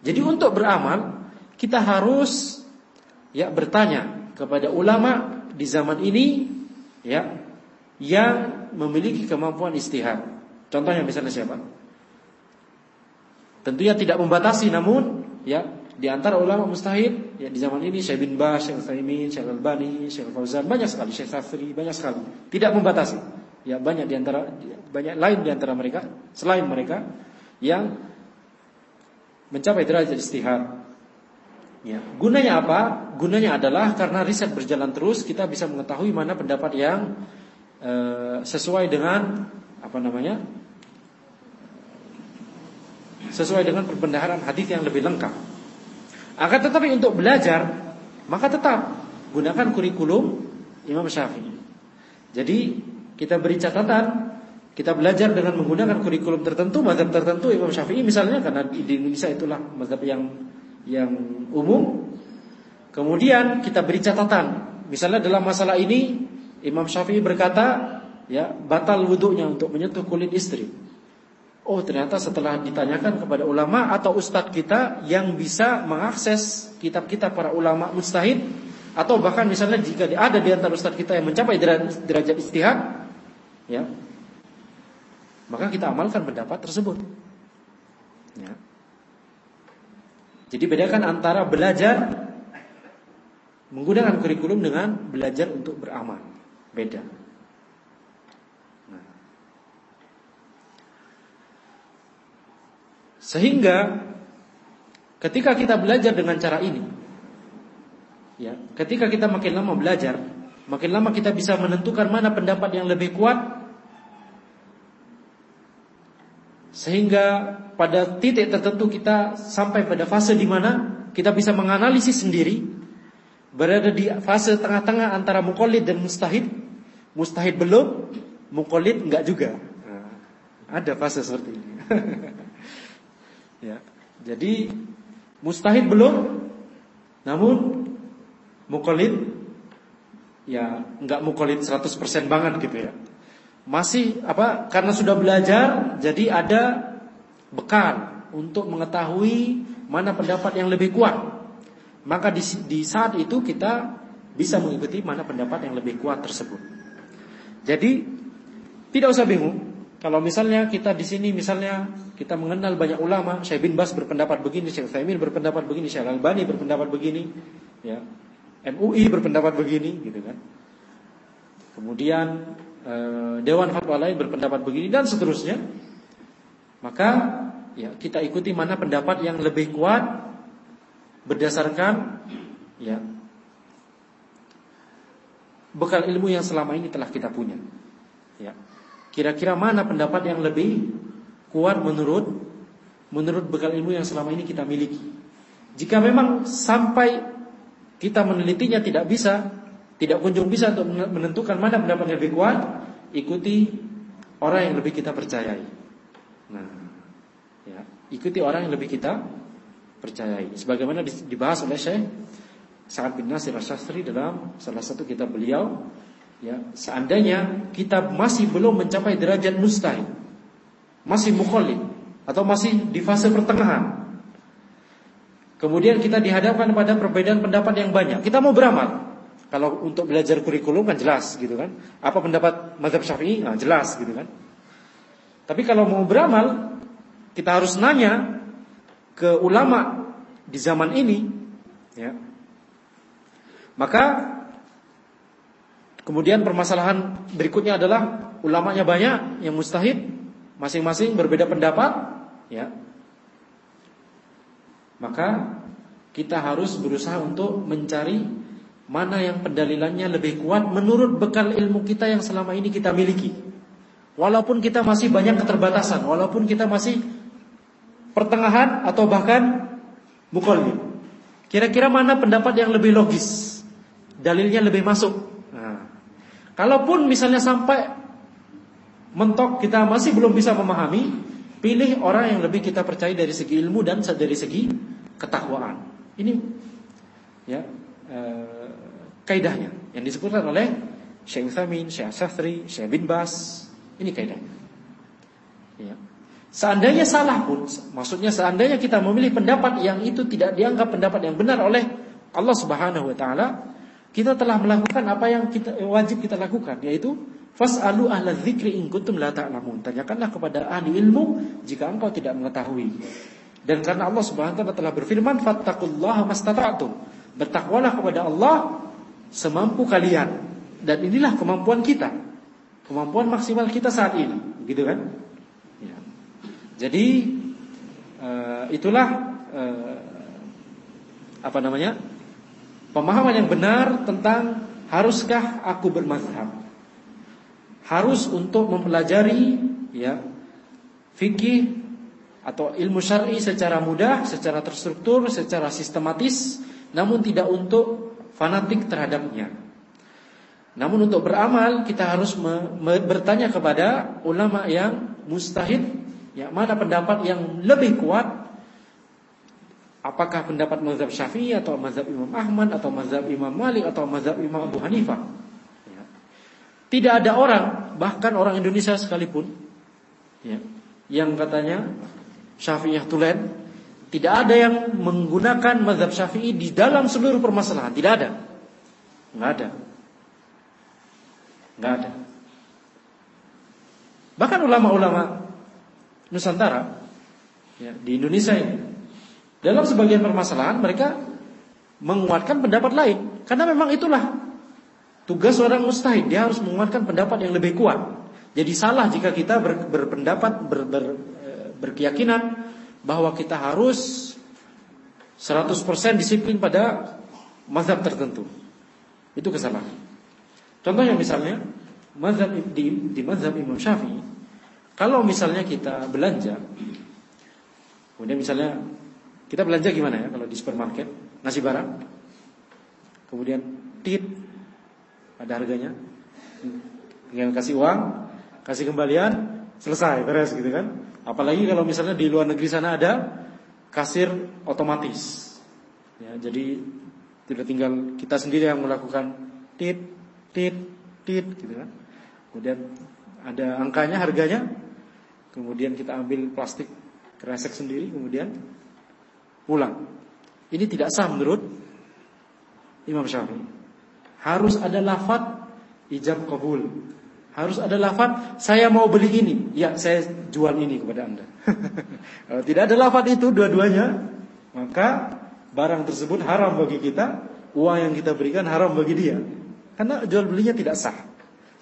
Jadi untuk beramal kita harus ya bertanya kepada ulama di zaman ini ya yang memiliki kemampuan istihad. Contohnya misalnya siapa? Tentunya tidak membatasi namun ya di antara ulama mustahid ya di zaman ini Syekh bin Bas, Syekh Utsaimin, Syekh Al-Albani, Syekh Fauzan banyak sekali, Syekh Safri banyak sekali. Tidak membatasi. Ya banyak di antara banyak lain di antara mereka selain mereka yang mencapai derajat istihad Ya, gunanya apa? Gunanya adalah karena riset berjalan terus kita bisa mengetahui mana pendapat yang e, sesuai dengan apa namanya? Sesuai dengan perbendaharaan hadis yang lebih lengkap. Akan tetapi untuk belajar maka tetap gunakan kurikulum Imam Syafi'i. Jadi kita beri catatan kita belajar dengan menggunakan kurikulum tertentu, mazhab tertentu Imam Syafi'i misalnya karena di Indonesia itulah mazhab yang yang umum. Kemudian kita beri catatan. Misalnya dalam masalah ini Imam Syafi'i berkata ya batal wudhunya untuk menyentuh kulit istri. Oh ternyata setelah ditanyakan kepada ulama atau ustadz kita yang bisa mengakses kitab-kitab para ulama mustahid atau bahkan misalnya jika ada di antara ustadz kita yang mencapai derajat istihad, ya, maka kita amalkan pendapat tersebut. Ya. Jadi bedakan antara belajar menggunakan kurikulum dengan belajar untuk beramal. Beda. Sehingga ketika kita belajar dengan cara ini, ya, ketika kita makin lama belajar, makin lama kita bisa menentukan mana pendapat yang lebih kuat sehingga pada titik tertentu kita sampai pada fase di mana kita bisa menganalisis sendiri berada di fase tengah-tengah antara mukolid dan mustahid. Mustahid belum, mukolid enggak juga. Nah, ada fase seperti ini. ya, jadi mustahid belum, namun mukolid ya enggak mukolid 100% banget gitu ya masih apa karena sudah belajar jadi ada bekal untuk mengetahui mana pendapat yang lebih kuat. Maka di, di saat itu kita bisa mengikuti mana pendapat yang lebih kuat tersebut. Jadi tidak usah bingung kalau misalnya kita di sini misalnya kita mengenal banyak ulama, Syekh bin Bas berpendapat begini, Syekh Thaimin berpendapat begini, Syekh Al-Albani berpendapat begini, ya. MUI berpendapat begini gitu kan. Kemudian Eh, dewan fatwa lain berpendapat begini dan seterusnya, maka ya kita ikuti mana pendapat yang lebih kuat berdasarkan ya bekal ilmu yang selama ini telah kita punya. Ya. Kira-kira mana pendapat yang lebih kuat menurut menurut bekal ilmu yang selama ini kita miliki. Jika memang sampai kita menelitinya tidak bisa, tidak kunjung bisa untuk menentukan mana pendapat yang lebih kuat, ikuti orang yang lebih kita percayai. Nah, ya, ikuti orang yang lebih kita percayai. Sebagaimana dibahas oleh Syekh Sa'ad bin Nasir Asyastri dalam salah satu kitab beliau, ya, seandainya kita masih belum mencapai derajat mustahil, masih mukallid atau masih di fase pertengahan. Kemudian kita dihadapkan pada perbedaan pendapat yang banyak. Kita mau beramal, kalau untuk belajar kurikulum kan jelas gitu kan. Apa pendapat mazhab Syafi'i? Nah, jelas gitu kan. Tapi kalau mau beramal, kita harus nanya ke ulama di zaman ini, ya. Maka kemudian permasalahan berikutnya adalah ulamanya banyak yang mustahid, masing-masing berbeda pendapat, ya. Maka kita harus berusaha untuk mencari Mana yang pendalilannya lebih kuat menurut bekal ilmu kita yang selama ini kita miliki. Walaupun kita masih banyak keterbatasan, walaupun kita masih pertengahan atau bahkan mukallid. Kira-kira mana pendapat yang lebih logis? Dalilnya lebih masuk. Nah, kalaupun misalnya sampai mentok kita masih belum bisa memahami, pilih orang yang lebih kita percaya dari segi ilmu dan dari segi ketakwaan. Ini ya eh, kaidahnya yang disebutkan oleh Syekh Utsaimin, Syekh Safri, Syekh bin Bas. Ini kaidahnya. Ya. Seandainya salah pun, maksudnya seandainya kita memilih pendapat yang itu tidak dianggap pendapat yang benar oleh Allah Subhanahu wa taala, kita telah melakukan apa yang kita wajib kita lakukan yaitu fasalu ahla dzikri in kuntum la ta'lamun. Tanyakanlah kepada ahli ilmu jika engkau tidak mengetahui. Dan karena Allah Subhanahu wa taala telah berfirman fattaqullaha mastata'tum. Bertakwalah kepada Allah semampu kalian. Dan inilah kemampuan kita. Kemampuan maksimal kita saat ini, gitu kan? Ya. Jadi uh, itulah uh, apa namanya? Pemahaman yang benar tentang haruskah aku bermazhab? Harus untuk mempelajari ya fikih atau ilmu syar'i secara mudah, secara terstruktur, secara sistematis, namun tidak untuk fanatik terhadapnya. Namun untuk beramal kita harus bertanya kepada ulama yang mustahid, ya mana pendapat yang lebih kuat? Apakah pendapat mazhab Syafi'i atau mazhab Imam Ahmad atau mazhab Imam Malik atau mazhab Imam Abu Hanifah? Tidak ada orang bahkan orang Indonesia sekalipun ya, yang katanya Syafi'iyah tulen tidak ada yang menggunakan mazhab Syafi'i di dalam seluruh permasalahan, tidak ada. Enggak ada. Enggak ada. Bahkan ulama-ulama Nusantara ya, di Indonesia ini dalam sebagian permasalahan mereka menguatkan pendapat lain karena memang itulah tugas seorang mustahid dia harus menguatkan pendapat yang lebih kuat. Jadi salah jika kita ber, berpendapat ber, ber, eh, berkeyakinan bahwa kita harus 100% disiplin pada mazhab tertentu. Itu kesalahan. Contohnya misalnya mazhab di, di mazhab Imam Syafi'i kalau misalnya kita belanja kemudian misalnya kita belanja gimana ya kalau di supermarket ngasih barang kemudian tit ada harganya? Tinggal kasih uang kasih kembalian selesai beres gitu kan? Apalagi kalau misalnya di luar negeri sana ada kasir otomatis. Ya jadi tidak tinggal kita sendiri yang melakukan tit tit tit gitu kan? Kemudian ada angkanya harganya kemudian kita ambil plastik kresek sendiri kemudian pulang. Ini tidak sah menurut Imam Syafi'i. Harus ada lafaz ijab kabul. Harus ada lafaz saya mau beli ini. Ya, saya jual ini kepada Anda. Kalau tidak ada lafaz itu dua-duanya, maka barang tersebut haram bagi kita, uang yang kita berikan haram bagi dia. Karena jual belinya tidak sah.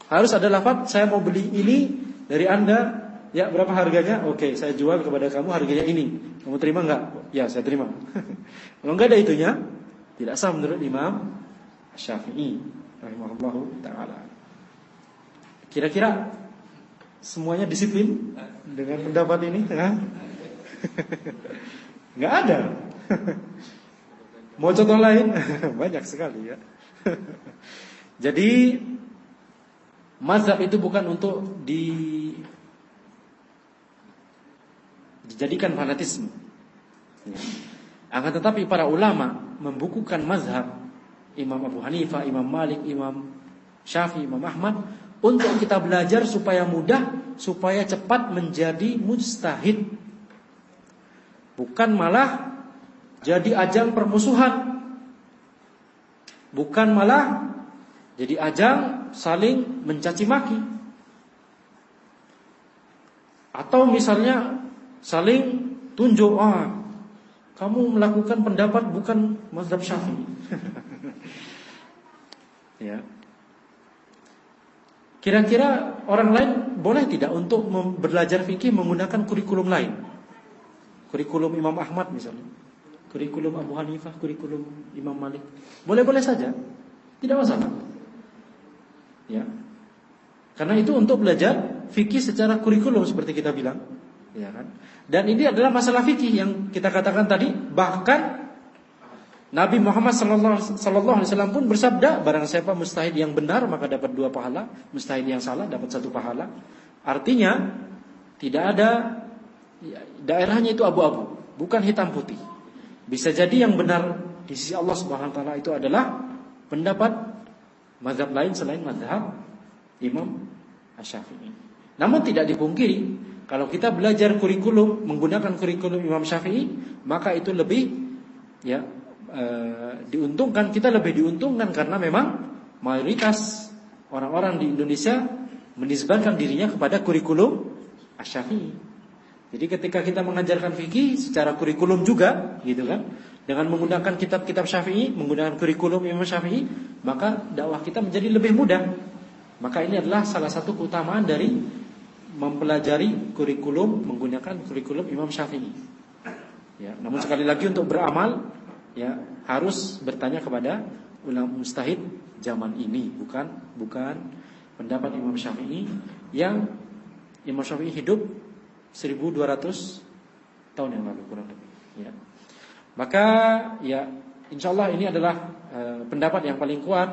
Harus ada lafaz saya mau beli ini dari Anda Ya berapa harganya? Oke saya jual kepada kamu harganya ini Kamu terima nggak? Ya saya terima Kalau nggak ada itunya Tidak sah menurut Imam Syafi'i Rahimahullahu ta'ala Kira-kira Semuanya disiplin Dengan pendapat ini Nggak ada Mau contoh lain? Banyak sekali ya Jadi Mazhab itu bukan untuk di dijadikan fanatisme. Ya. Akan tetapi para ulama membukukan mazhab Imam Abu Hanifah, Imam Malik, Imam Syafi'i, Imam Ahmad untuk kita belajar supaya mudah, supaya cepat menjadi mujtahid. Bukan malah jadi ajang permusuhan. Bukan malah jadi ajang saling mencaci maki. Atau misalnya saling tunjuk ah kamu melakukan pendapat bukan mazhab Syafi'i. ya. Kira-kira orang lain boleh tidak untuk belajar fikih menggunakan kurikulum lain? Kurikulum Imam Ahmad misalnya. Kurikulum Abu Hanifah, kurikulum Imam Malik. Boleh-boleh saja. Tidak masalah. Ya. Karena itu untuk belajar fikih secara kurikulum seperti kita bilang ya kan? Dan ini adalah masalah fikih yang kita katakan tadi, bahkan Nabi Muhammad sallallahu alaihi wasallam pun bersabda, barang siapa mustahid yang benar maka dapat dua pahala, mustahid yang salah dapat satu pahala. Artinya tidak ada ya, daerahnya itu abu-abu, bukan hitam putih. Bisa jadi yang benar di sisi Allah Subhanahu wa taala itu adalah pendapat mazhab lain selain mazhab Imam Asy-Syafi'i. Namun tidak dipungkiri kalau kita belajar kurikulum menggunakan kurikulum Imam Syafi'i, maka itu lebih ya e, diuntungkan. Kita lebih diuntungkan karena memang mayoritas orang-orang di Indonesia menisbatkan dirinya kepada kurikulum Asy-Syafi'i. Jadi ketika kita mengajarkan fikih secara kurikulum juga, gitu kan, dengan menggunakan kitab-kitab Syafi'i, menggunakan kurikulum Imam Syafi'i, maka dakwah kita menjadi lebih mudah. Maka ini adalah salah satu keutamaan dari mempelajari kurikulum menggunakan kurikulum Imam Syafi'i. Ya, namun sekali lagi untuk beramal ya harus bertanya kepada ulama mustahid zaman ini, bukan bukan pendapat Imam Syafi'i yang Imam Syafi'i hidup 1200 tahun yang lalu kurang lebih. Ya. Maka ya insya Allah ini adalah uh, pendapat yang paling kuat,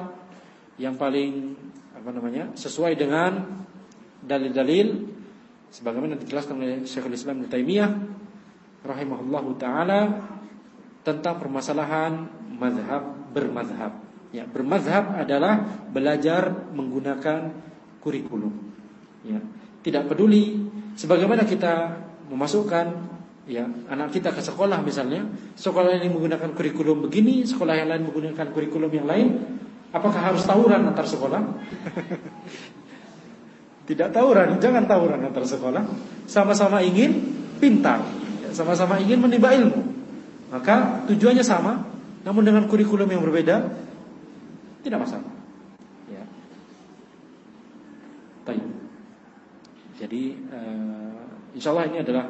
yang paling apa namanya sesuai dengan dalil-dalil sebagaimana dijelaskan oleh Syekhul Islam Ibnu Taimiyah rahimahullahu taala tentang permasalahan mazhab bermazhab. Ya, bermazhab adalah belajar menggunakan kurikulum. Ya, tidak peduli sebagaimana kita memasukkan ya anak kita ke sekolah misalnya, sekolah ini menggunakan kurikulum begini, sekolah yang lain menggunakan kurikulum yang lain, apakah harus tawuran antar sekolah? Tidak tawuran, jangan tawuran antar sekolah. Sama-sama ingin pintar, ya, sama-sama ingin menimba ilmu. Maka tujuannya sama, namun dengan kurikulum yang berbeda, tidak masalah. Ya. Jadi, uh, insya Allah ini adalah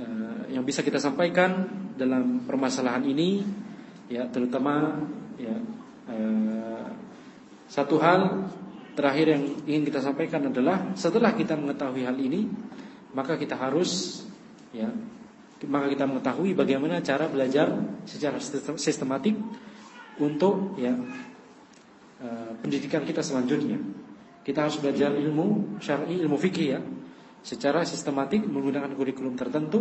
uh, yang bisa kita sampaikan dalam permasalahan ini, ya terutama ya uh, satu hal terakhir yang ingin kita sampaikan adalah setelah kita mengetahui hal ini, maka kita harus ya maka kita mengetahui bagaimana cara belajar secara sistematik untuk ya uh, pendidikan kita selanjutnya. Kita harus belajar ilmu syar'i, ilmu fikih ya, secara sistematik menggunakan kurikulum tertentu.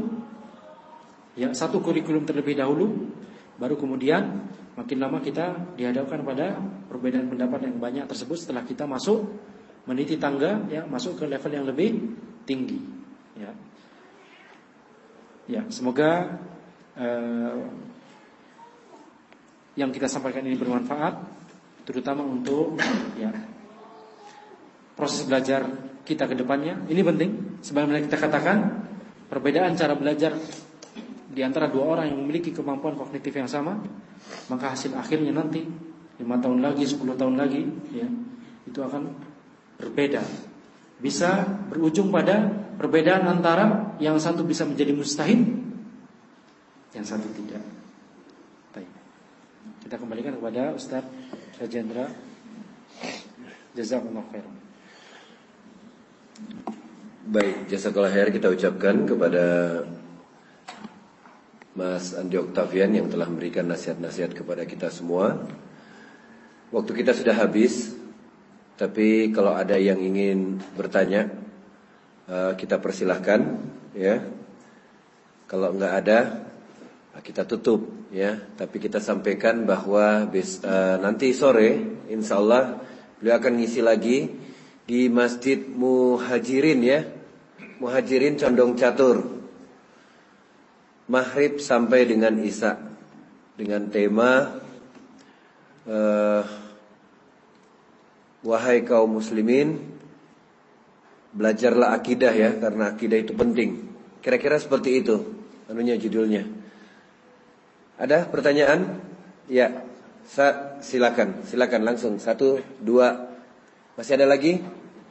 Ya, satu kurikulum terlebih dahulu, baru kemudian makin lama kita dihadapkan pada perbedaan pendapat yang banyak tersebut setelah kita masuk meniti tangga ya masuk ke level yang lebih tinggi ya ya semoga uh, yang kita sampaikan ini bermanfaat terutama untuk ya proses belajar kita ke depannya ini penting sebagaimana kita katakan perbedaan cara belajar di antara dua orang yang memiliki kemampuan kognitif yang sama, maka hasil akhirnya nanti lima tahun lagi, 10 tahun lagi, ya, itu akan berbeda. Bisa berujung pada perbedaan antara yang satu bisa menjadi mustahil, yang satu tidak. Baik. Kita kembalikan kepada Ustaz Rajendra. Jazakumullah khairan. Baik, jazakallah khair kita ucapkan kepada Mas Andi Oktavian yang telah memberikan nasihat-nasihat kepada kita semua. Waktu kita sudah habis, tapi kalau ada yang ingin bertanya, eh, kita persilahkan, ya. Kalau nggak ada, kita tutup, ya. Tapi kita sampaikan bahwa eh, nanti sore, insya Allah beliau akan ngisi lagi di Masjid Muhajirin, ya. Muhajirin Condong Catur Maghrib sampai dengan Isya dengan tema uh, wahai kaum muslimin belajarlah akidah ya karena akidah itu penting. Kira-kira seperti itu anunya judulnya. Ada pertanyaan? Ya, Sa silakan, silakan langsung satu, dua, masih ada lagi?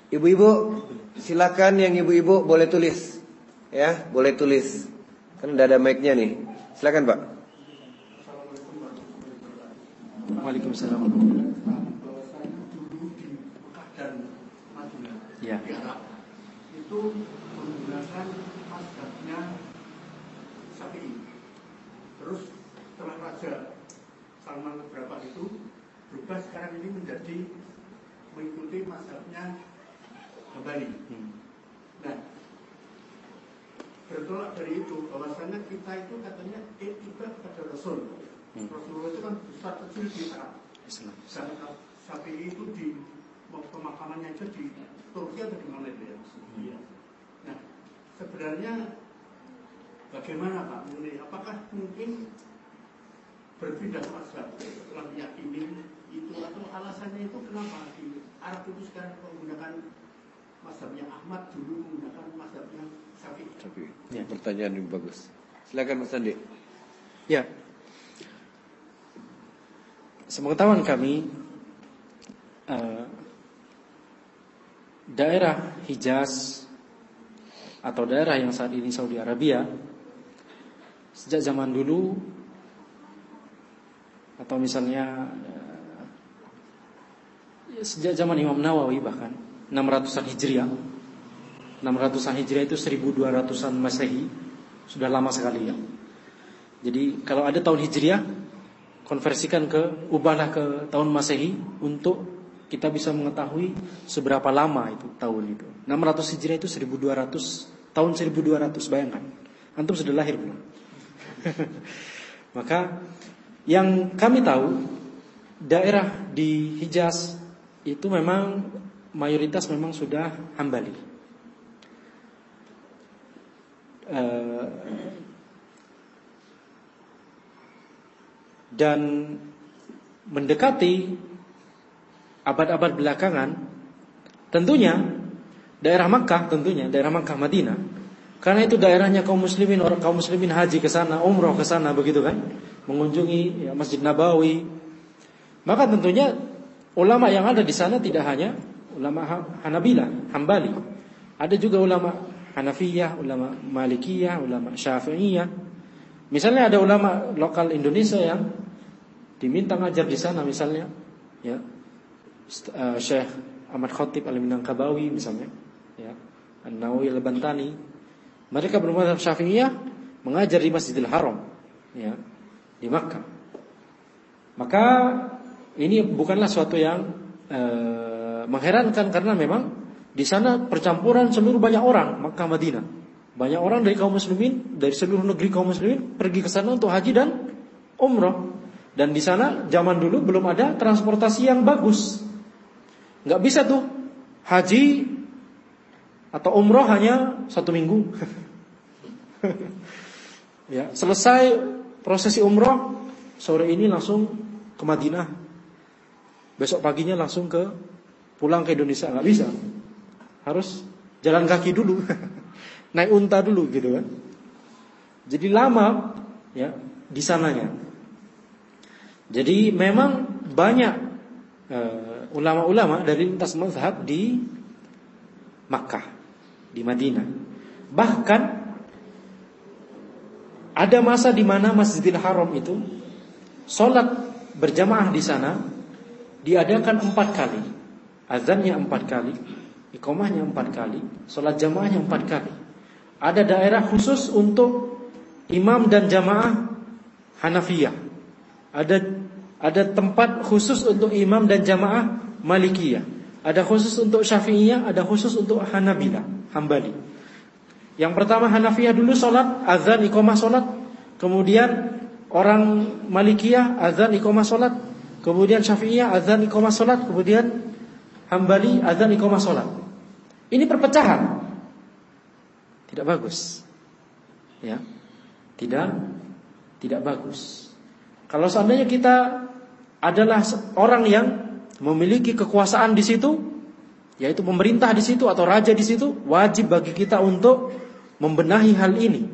Ibu-ibu, silakan yang ibu-ibu boleh tulis, ya, boleh tulis. Kan udah ada mic-nya nih. Silakan, Pak. Waalaikumsalam. Ya. Itu menggunakan mazhabnya Syafi'i. Terus setelah Raja Salman beberapa itu berubah sekarang ini menjadi mengikuti mazhabnya Hambali. Hmm. Nah, bertolak dari itu bahwasanya kita itu katanya etika kepada Rasul. Hmm. Rasulullah itu kan besar kecil di Arab. Islam. Sapi itu di pemakamannya aja di Turki atau di mana itu ya? Hmm. Nah, sebenarnya bagaimana Pak Muni? Apakah mungkin berpindah mazhab setelah meyakini itu atau alasannya itu kenapa di Arab itu sekarang menggunakan mazhabnya Ahmad dulu menggunakan mazhabnya Syafi'i. Syafi'i. Ya. Pertanyaan yang bagus. Silakan Mas Andi. Ya. Sepengetahuan kami uh, daerah Hijaz atau daerah yang saat ini Saudi Arabia sejak zaman dulu atau misalnya uh, sejak zaman Imam Nawawi bahkan 600-an Hijriah. 600-an Hijriah itu 1200-an Masehi. Sudah lama sekali ya. Jadi kalau ada tahun Hijriah konversikan ke ubahlah ke tahun Masehi untuk kita bisa mengetahui seberapa lama itu tahun itu. 600 Hijriah itu 1200 tahun 1200 bayangkan. Antum sudah lahir belum? Maka yang kami tahu daerah di Hijaz itu memang mayoritas memang sudah hambali. Uh, dan mendekati abad-abad belakangan, tentunya daerah Makkah, tentunya daerah Makkah Madinah, karena itu daerahnya kaum muslimin, orang kaum muslimin haji ke sana, umroh ke sana, begitu kan, mengunjungi ya, Masjid Nabawi. Maka tentunya ulama yang ada di sana tidak hanya ulama Hanabila, Hambali, ada juga ulama Hanafiyah, ulama Malikiyah, ulama Syafi'iyah. Misalnya ada ulama lokal Indonesia yang diminta ngajar di sana misalnya ya uh, Syekh Ahmad Khatib Al-Minangkabawi misalnya ya. An-Nawawi Al-Bantani. Mereka bermadzhab Syafi'iyah mengajar di Masjidil Haram ya di Makkah. Maka ini bukanlah suatu yang uh, mengherankan karena memang di sana percampuran seluruh banyak orang Makkah Madinah. Banyak orang dari kaum muslimin dari seluruh negeri kaum muslimin pergi ke sana untuk haji dan umrah. Dan di sana zaman dulu belum ada transportasi yang bagus. Nggak bisa tuh haji atau umroh hanya satu minggu. ya, selesai prosesi umroh sore ini langsung ke Madinah. Besok paginya langsung ke pulang ke Indonesia nggak bisa. Harus jalan kaki dulu. Naik unta dulu gitu kan. Jadi lama ya di sananya. Jadi memang banyak uh, ulama-ulama dari lintas mazhab di Makkah, di Madinah. Bahkan ada masa di mana Masjidil Haram itu sholat berjamaah di sana diadakan empat kali, azannya empat kali, ikomahnya empat kali, sholat jamaahnya empat kali. Ada daerah khusus untuk imam dan jamaah Hanafiyah. Ada ada tempat khusus untuk imam dan jamaah Malikiyah. Ada khusus untuk Syafi'iyah, ada khusus untuk Hanabila, Hambali. Yang pertama Hanafiyah dulu sholat, azan, iqamah sholat. Kemudian orang Malikiyah, azan, iqamah sholat. Kemudian Syafi'iyah, azan, iqamah sholat. Kemudian Hambali, azan, iqamah sholat. Ini perpecahan. Tidak bagus. Ya. Tidak tidak bagus. Kalau seandainya kita adalah orang yang memiliki kekuasaan di situ, yaitu pemerintah di situ atau raja di situ, wajib bagi kita untuk membenahi hal ini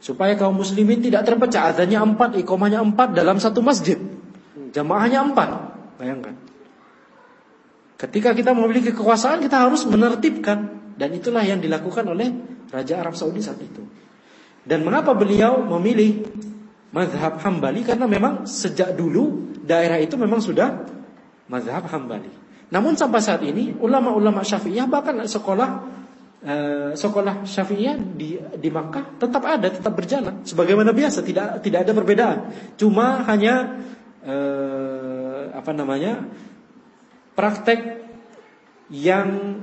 supaya kaum muslimin tidak terpecah. Adanya empat, ikomahnya empat dalam satu masjid, jamaahnya empat. Bayangkan. Ketika kita memiliki kekuasaan, kita harus menertibkan dan itulah yang dilakukan oleh Raja Arab Saudi saat itu. Dan mengapa beliau memilih mazhab Hambali karena memang sejak dulu daerah itu memang sudah mazhab Hambali. Namun sampai saat ini ulama-ulama Syafi'iyah bahkan sekolah eh, sekolah Syafi'iyah di di Makkah tetap ada, tetap berjalan sebagaimana biasa, tidak tidak ada perbedaan. Cuma hanya eh, apa namanya? praktek yang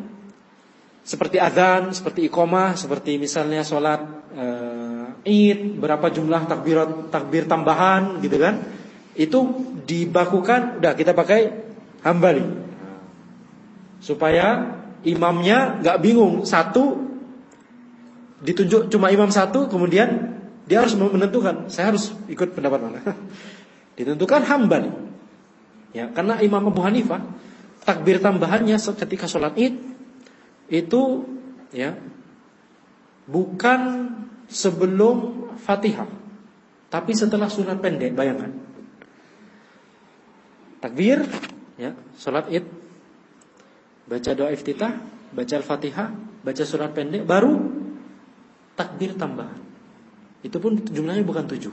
seperti azan, seperti iqomah, seperti misalnya sholat uh, id, berapa jumlah takbir takbir tambahan gitu kan? Itu dibakukan, udah kita pakai hambali. Supaya imamnya nggak bingung. Satu ditunjuk cuma imam satu kemudian dia harus menentukan. Saya harus ikut pendapat mana? Ditentukan hambali. Ya karena imam Abu Hanifah takbir tambahannya ketika sholat id itu ya bukan sebelum Fatihah, tapi setelah surat pendek, bayangkan. Takbir, ya, salat Id, baca doa iftitah, baca Al-Fatihah, baca surat pendek, baru takbir tambahan. Itu pun jumlahnya bukan tujuh.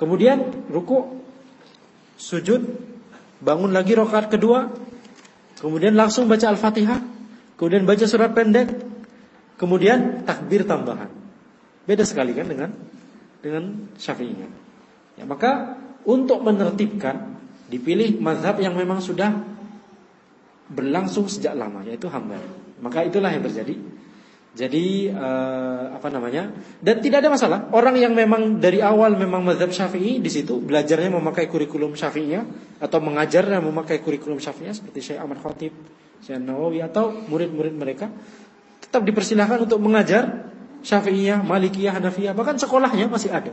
Kemudian ruku, sujud, bangun lagi rokaat kedua, kemudian langsung baca Al-Fatihah, Kemudian baca surat pendek, kemudian takbir tambahan. Beda sekali kan dengan dengan Syafi'iyah. Ya, maka untuk menertibkan dipilih mazhab yang memang sudah berlangsung sejak lama yaitu Hambali. Maka itulah yang terjadi. Jadi uh, apa namanya? Dan tidak ada masalah. Orang yang memang dari awal memang mazhab Syafi'i di situ belajarnya memakai kurikulum Syafi'iyah atau mengajarnya memakai kurikulum Syafi'iyah seperti Syekh Ahmad Khatib Syekh Nawawi atau murid-murid mereka tetap dipersilahkan untuk mengajar Syafi'iyah, Malikiyah, Hanafiyah, bahkan sekolahnya masih ada.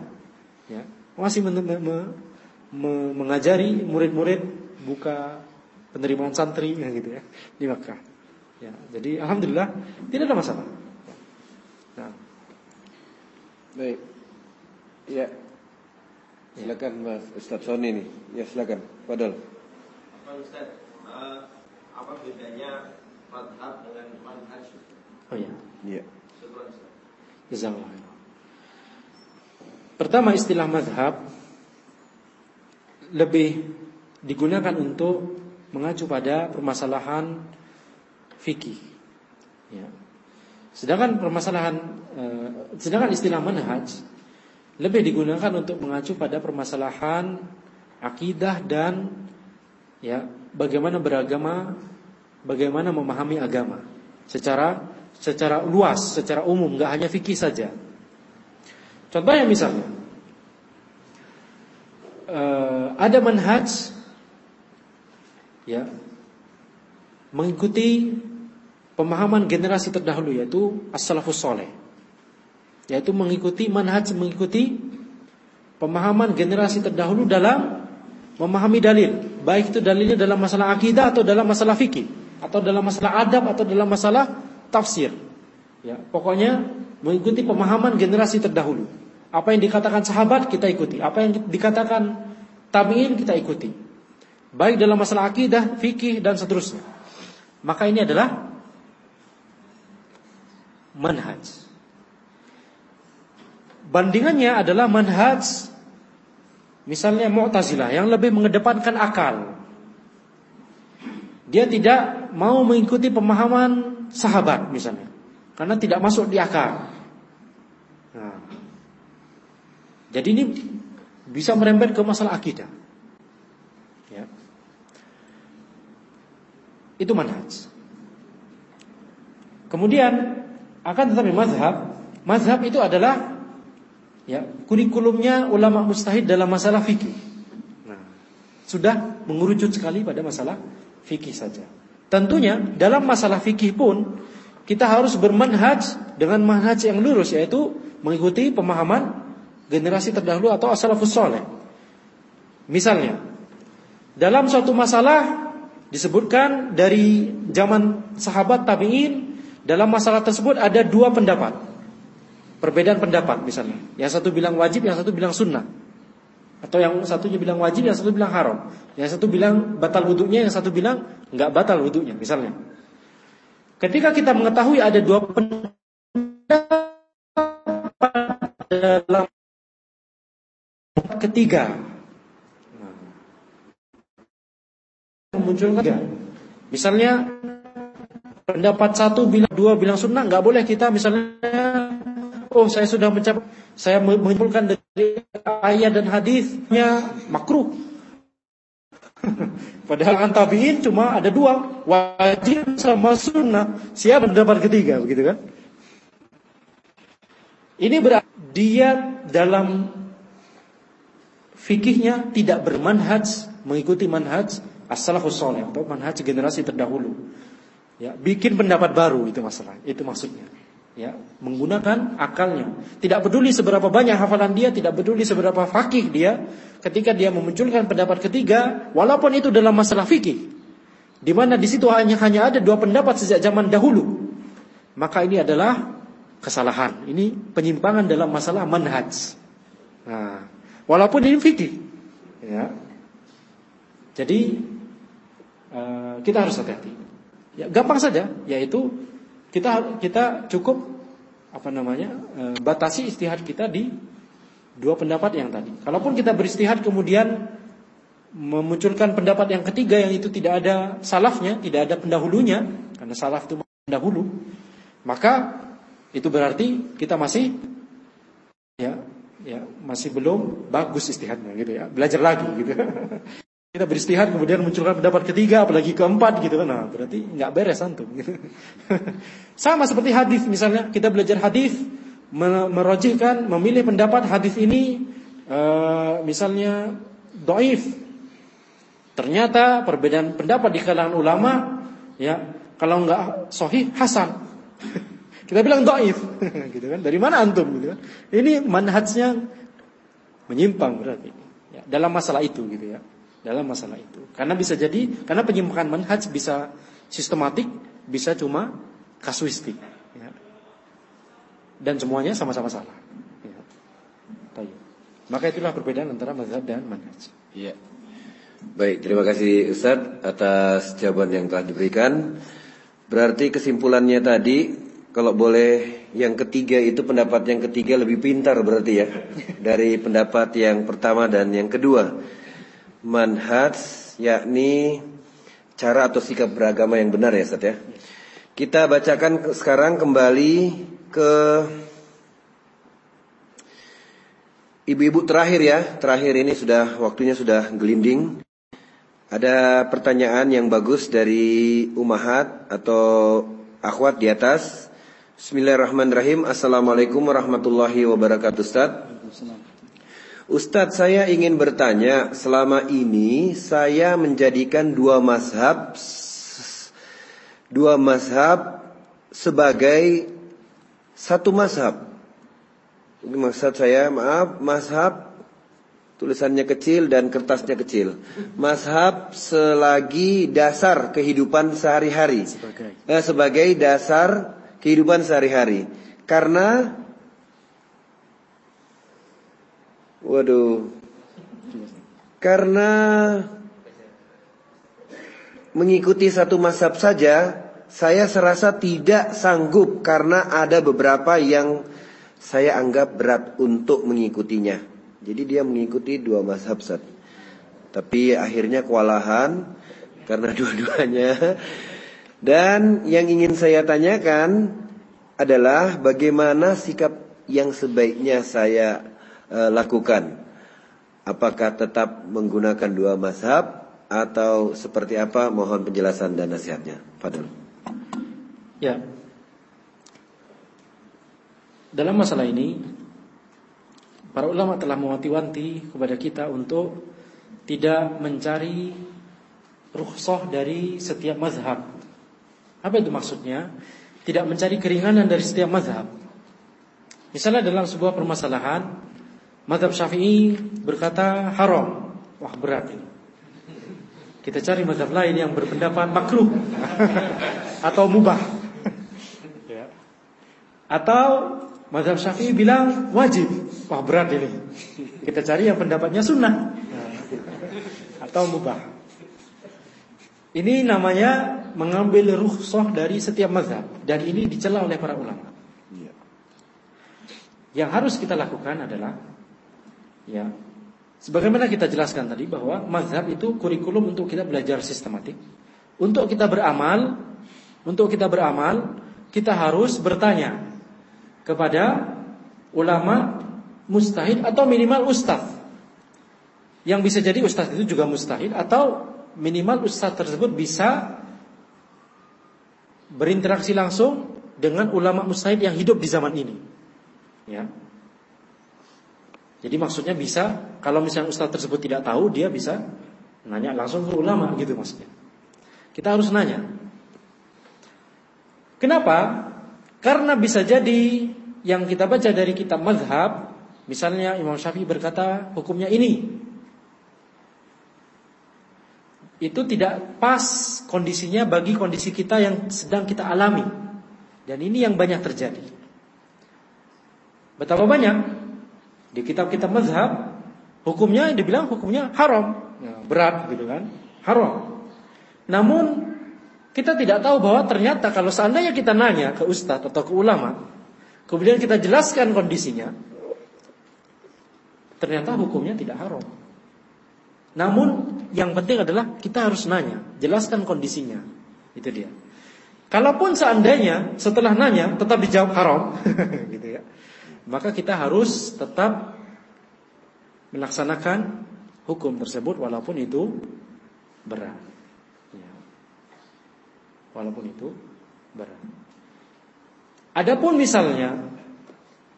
Ya, masih men me me mengajari murid-murid buka penerimaan santri ya, gitu ya di Makkah. Ya, jadi alhamdulillah tidak ada masalah. Nah. Baik. Ya. Silakan Mas Ustaz Sony nih. Ya silakan. Padahal. Pak Ustaz, uh, apa bedanya madhab dengan manhaj? Oh ya. Iya. Jazakallah. Pertama istilah madhab lebih digunakan untuk mengacu pada permasalahan fikih. Ya. Sedangkan permasalahan, eh, sedangkan istilah manhaj lebih digunakan untuk mengacu pada permasalahan akidah dan ya bagaimana beragama, bagaimana memahami agama secara secara luas, secara umum, nggak hanya fikih saja. Contohnya misalnya uh, ada manhaj ya mengikuti pemahaman generasi terdahulu yaitu as-salafus soleh yaitu mengikuti manhaj mengikuti pemahaman generasi terdahulu dalam memahami dalil baik itu dalilnya dalam masalah akidah atau dalam masalah fikih atau dalam masalah adab atau dalam masalah tafsir. Ya, pokoknya mengikuti pemahaman generasi terdahulu. Apa yang dikatakan sahabat kita ikuti, apa yang dikatakan tabi'in kita ikuti. Baik dalam masalah akidah, fikih dan seterusnya. Maka ini adalah manhaj. Bandingannya adalah manhaj misalnya Mu'tazilah yang lebih mengedepankan akal. Dia tidak mau mengikuti pemahaman sahabat misalnya, karena tidak masuk di akal. Nah, jadi ini bisa merembet ke masalah akidah. Ya. Itu manhaj. Kemudian akan tetapi mazhab, mazhab itu adalah ya kurikulumnya ulama mustahid dalam masalah fikih. Nah, sudah mengerucut sekali pada masalah fikih saja. Tentunya dalam masalah fikih pun kita harus bermanhaj dengan manhaj yang lurus yaitu mengikuti pemahaman generasi terdahulu atau as-salafus saleh. Misalnya, dalam suatu masalah disebutkan dari zaman sahabat tabi'in dalam masalah tersebut ada dua pendapat. Perbedaan pendapat misalnya. Yang satu bilang wajib, yang satu bilang sunnah. Atau yang satunya bilang wajib, yang satu bilang haram. Yang satu bilang batal wudhunya, yang satu bilang nggak batal wudhunya, misalnya. Ketika kita mengetahui ada dua pendapat dalam ketiga, memunculkan misalnya pendapat satu bilang dua bilang sunnah nggak boleh kita misalnya oh saya sudah mencapai saya menyimpulkan dari ayat dan hadisnya makruh. Padahal kan tabiin cuma ada dua, wajib sama sunnah. Siapa pendapat ketiga begitu kan? Ini berarti dia dalam fikihnya tidak bermanhaj mengikuti manhaj as-salafus atau manhaj generasi terdahulu. Ya, bikin pendapat baru itu masalah, itu maksudnya. Ya menggunakan akalnya. Tidak peduli seberapa banyak hafalan dia tidak peduli seberapa fakih dia ketika dia memunculkan pendapat ketiga walaupun itu dalam masalah fikih di mana di situ hanya hanya ada dua pendapat sejak zaman dahulu maka ini adalah kesalahan. Ini penyimpangan dalam masalah manhaj. Nah walaupun ini fikih. Ya. Jadi uh, kita harus hati-hati. Ya gampang saja yaitu kita kita cukup apa namanya e, batasi istihad kita di dua pendapat yang tadi. Kalaupun kita beristihad kemudian memunculkan pendapat yang ketiga yang itu tidak ada salafnya, tidak ada pendahulunya, karena salaf itu pendahulu, maka itu berarti kita masih ya ya masih belum bagus istihadnya gitu ya, belajar lagi gitu. Kita beristihad kemudian munculkan pendapat ketiga apalagi keempat gitu kan. Nah, berarti nggak beres antum gitu. Sama seperti hadis misalnya kita belajar hadis merojihkan memilih pendapat hadis ini uh, misalnya doif. Ternyata perbedaan pendapat di kalangan ulama Ya, kalau enggak sahih hasan. Kita bilang dhaif, gitu kan. Dari mana antum gitu kan? Ini manhajnya menyimpang berarti. Ya, dalam masalah itu gitu ya. Dalam masalah itu. Karena bisa jadi karena penyimpangan manhaj bisa sistematik, bisa cuma kasuistik. Ya. Dan semuanya sama-sama salah. Ya. Maka itulah perbedaan antara mazhab dan manhaj. Iya. Baik, terima kasih Ustaz atas jawaban yang telah diberikan. Berarti kesimpulannya tadi kalau boleh yang ketiga itu pendapat yang ketiga lebih pintar berarti ya dari pendapat yang pertama dan yang kedua. Manhaj yakni cara atau sikap beragama yang benar ya Ustaz ya. Kita bacakan sekarang kembali ke ibu-ibu terakhir ya. Terakhir ini sudah waktunya sudah gelinding. Ada pertanyaan yang bagus dari Umahat atau akhwat di atas. Bismillahirrahmanirrahim. Assalamualaikum warahmatullahi wabarakatuh Ustaz. Ustadz saya ingin bertanya Selama ini saya menjadikan dua mazhab Dua mazhab sebagai satu mazhab Ini maksud saya maaf Mazhab Tulisannya kecil dan kertasnya kecil. Mazhab selagi dasar kehidupan sehari-hari. Sebagai. Eh, sebagai dasar kehidupan sehari-hari. Karena Waduh. Karena mengikuti satu mazhab saja, saya serasa tidak sanggup karena ada beberapa yang saya anggap berat untuk mengikutinya. Jadi dia mengikuti dua mazhab. Tapi akhirnya kewalahan karena dua-duanya. Dan yang ingin saya tanyakan adalah bagaimana sikap yang sebaiknya saya uh, lakukan. Apakah tetap menggunakan dua mazhab atau seperti apa? Mohon penjelasan dan nasihatnya. Fadl. Ya. Dalam masalah ini Para ulama telah mewanti-wanti kepada kita untuk tidak mencari rukhsah dari setiap mazhab. Apa itu maksudnya? Tidak mencari keringanan dari setiap mazhab. Misalnya dalam sebuah permasalahan, mazhab Syafi'i berkata haram. Wah berat ini. Kita cari mazhab lain yang berpendapat makruh atau mubah. Ya. Atau Mazhab Syafi'i bilang wajib. Wah berat ini. Kita cari yang pendapatnya sunnah atau mubah. Ini namanya mengambil rukhsah dari setiap mazhab dan ini dicela oleh para ulama. Yang harus kita lakukan adalah ya sebagaimana kita jelaskan tadi bahwa mazhab itu kurikulum untuk kita belajar sistematik. Untuk kita beramal, untuk kita beramal, kita harus bertanya kepada ulama mustahid atau minimal ustaz. Yang bisa jadi ustaz itu juga mustahid atau minimal ustaz tersebut bisa berinteraksi langsung dengan ulama mustahid yang hidup di zaman ini. Ya. Jadi maksudnya bisa kalau misalnya ustaz tersebut tidak tahu dia bisa nanya langsung ke ulama gitu maksudnya. Kita harus nanya. Kenapa? Karena bisa jadi yang kita baca dari kitab mazhab, misalnya Imam Syafi'i berkata hukumnya ini. Itu tidak pas kondisinya bagi kondisi kita yang sedang kita alami. Dan ini yang banyak terjadi. Betapa banyak di kitab-kitab mazhab hukumnya dibilang hukumnya haram, ya, berat gitu kan, haram. Namun kita tidak tahu bahwa ternyata kalau seandainya kita nanya ke ustadz atau ke ulama, kemudian kita jelaskan kondisinya, ternyata hukumnya tidak haram. Namun yang penting adalah kita harus nanya, jelaskan kondisinya. Itu dia. Kalaupun seandainya setelah nanya tetap dijawab haram, gitu ya. Maka kita harus tetap melaksanakan hukum tersebut walaupun itu berat. Ya. Walaupun itu berat. Adapun misalnya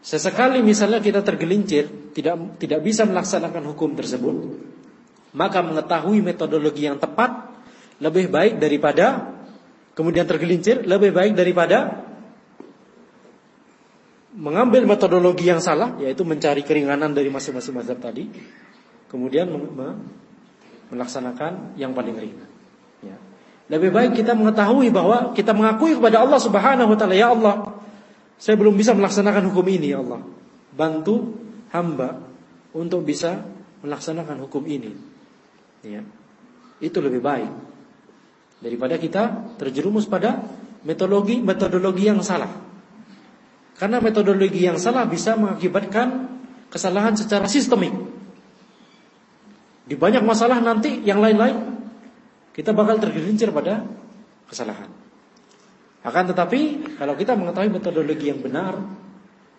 sesekali misalnya kita tergelincir tidak tidak bisa melaksanakan hukum tersebut, maka mengetahui metodologi yang tepat lebih baik daripada kemudian tergelincir lebih baik daripada mengambil metodologi yang salah yaitu mencari keringanan dari masing-masing mazhab tadi kemudian melaksanakan yang paling ringan. Ya. lebih baik kita mengetahui bahwa kita mengakui kepada Allah Subhanahu wa taala ya Allah saya belum bisa melaksanakan hukum ini ya Allah. Bantu hamba untuk bisa melaksanakan hukum ini ya itu lebih baik daripada kita terjerumus pada metodologi metodologi yang salah karena metodologi yang salah bisa mengakibatkan kesalahan secara sistemik. Di banyak masalah nanti yang lain-lain kita bakal tergelincir pada kesalahan. Akan tetapi kalau kita mengetahui metodologi yang benar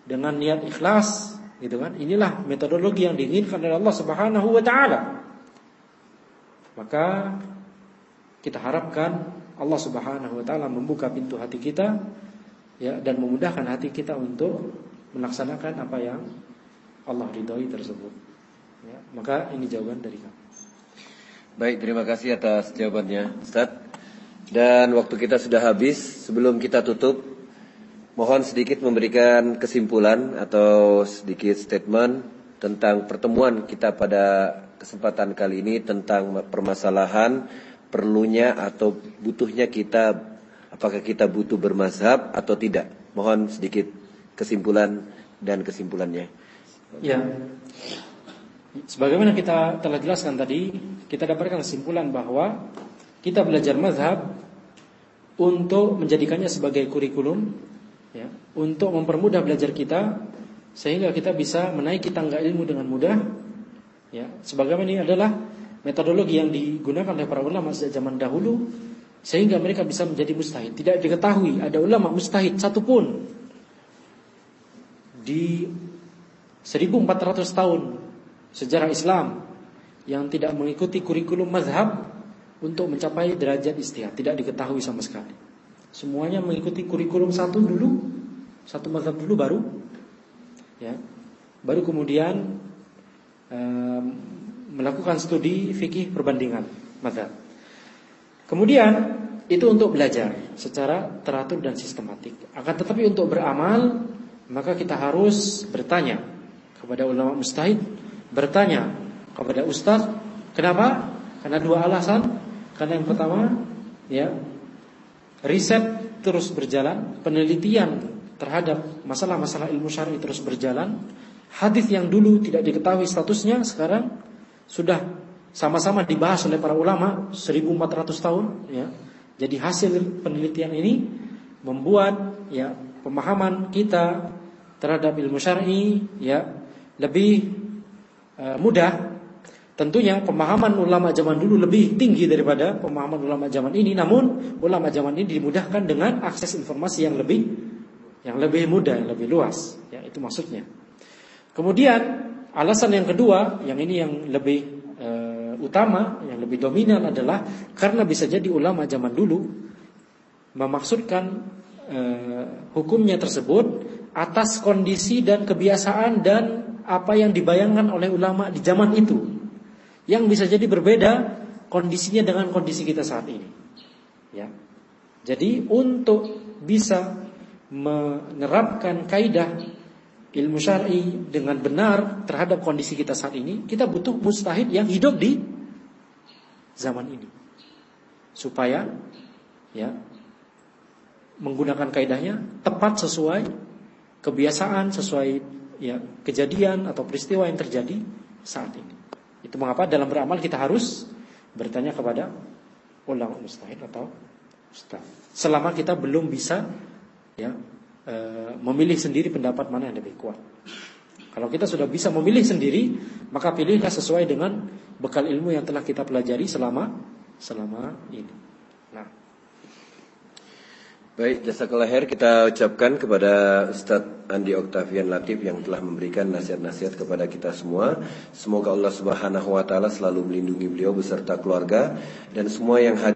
dengan niat ikhlas, gitu kan? Inilah metodologi yang diinginkan oleh Allah Subhanahu wa taala. Maka kita harapkan Allah Subhanahu wa taala membuka pintu hati kita ya dan memudahkan hati kita untuk melaksanakan apa yang Allah ridhoi tersebut. Ya, maka ini jawaban dari kami. Baik, terima kasih atas jawabannya, Ustaz. Dan waktu kita sudah habis, sebelum kita tutup, mohon sedikit memberikan kesimpulan atau sedikit statement tentang pertemuan kita pada kesempatan kali ini tentang permasalahan perlunya atau butuhnya kita apakah kita butuh bermazhab atau tidak. Mohon sedikit kesimpulan dan kesimpulannya. Ya. Sebagaimana kita telah jelaskan tadi, kita dapatkan kesimpulan bahwa kita belajar mazhab untuk menjadikannya sebagai kurikulum ya, untuk mempermudah belajar kita sehingga kita bisa menaiki tangga ilmu dengan mudah ya sebagaimana ini adalah metodologi yang digunakan oleh para ulama sejak zaman dahulu sehingga mereka bisa menjadi mustahid. Tidak diketahui ada ulama mustahid satupun di 1400 tahun sejarah Islam yang tidak mengikuti kurikulum mazhab untuk mencapai derajat istihad. Tidak diketahui sama sekali. Semuanya mengikuti kurikulum satu dulu, satu mazhab dulu baru, ya, baru kemudian melakukan studi fikih perbandingan mazhab. Kemudian itu untuk belajar secara teratur dan sistematik. Akan tetapi untuk beramal maka kita harus bertanya kepada ulama mustahid, bertanya kepada ustaz. Kenapa? Karena dua alasan. Karena yang pertama, ya, riset terus berjalan, penelitian terhadap masalah-masalah ilmu syar'i terus berjalan. Hadis yang dulu tidak diketahui statusnya sekarang sudah sama-sama dibahas oleh para ulama 1400 tahun ya. Jadi hasil penelitian ini membuat ya pemahaman kita terhadap ilmu syar'i ya lebih uh, mudah. Tentunya pemahaman ulama zaman dulu lebih tinggi daripada pemahaman ulama zaman ini. Namun ulama zaman ini dimudahkan dengan akses informasi yang lebih yang lebih mudah, yang lebih luas. Ya, itu maksudnya. Kemudian alasan yang kedua, yang ini yang lebih utama yang lebih dominan adalah karena bisa jadi ulama zaman dulu memaksudkan uh, hukumnya tersebut atas kondisi dan kebiasaan dan apa yang dibayangkan oleh ulama di zaman itu yang bisa jadi berbeda kondisinya dengan kondisi kita saat ini. Ya. Jadi untuk bisa menerapkan kaidah ilmu syar'i dengan benar terhadap kondisi kita saat ini, kita butuh mustahid yang hidup di zaman ini. Supaya ya menggunakan kaidahnya tepat sesuai kebiasaan, sesuai ya kejadian atau peristiwa yang terjadi saat ini. Itu mengapa dalam beramal kita harus bertanya kepada ulama mustahid atau ustaz. Selama kita belum bisa ya e, memilih sendiri pendapat mana yang lebih kuat. Kalau kita sudah bisa memilih sendiri, maka pilihlah sesuai dengan bekal ilmu yang telah kita pelajari selama selama ini. Nah. Baik, jasa kelahir kita ucapkan kepada Ustadz Andi Oktavian Latif yang telah memberikan nasihat-nasihat kepada kita semua. Semoga Allah Subhanahu wa taala selalu melindungi beliau beserta keluarga dan semua yang hadir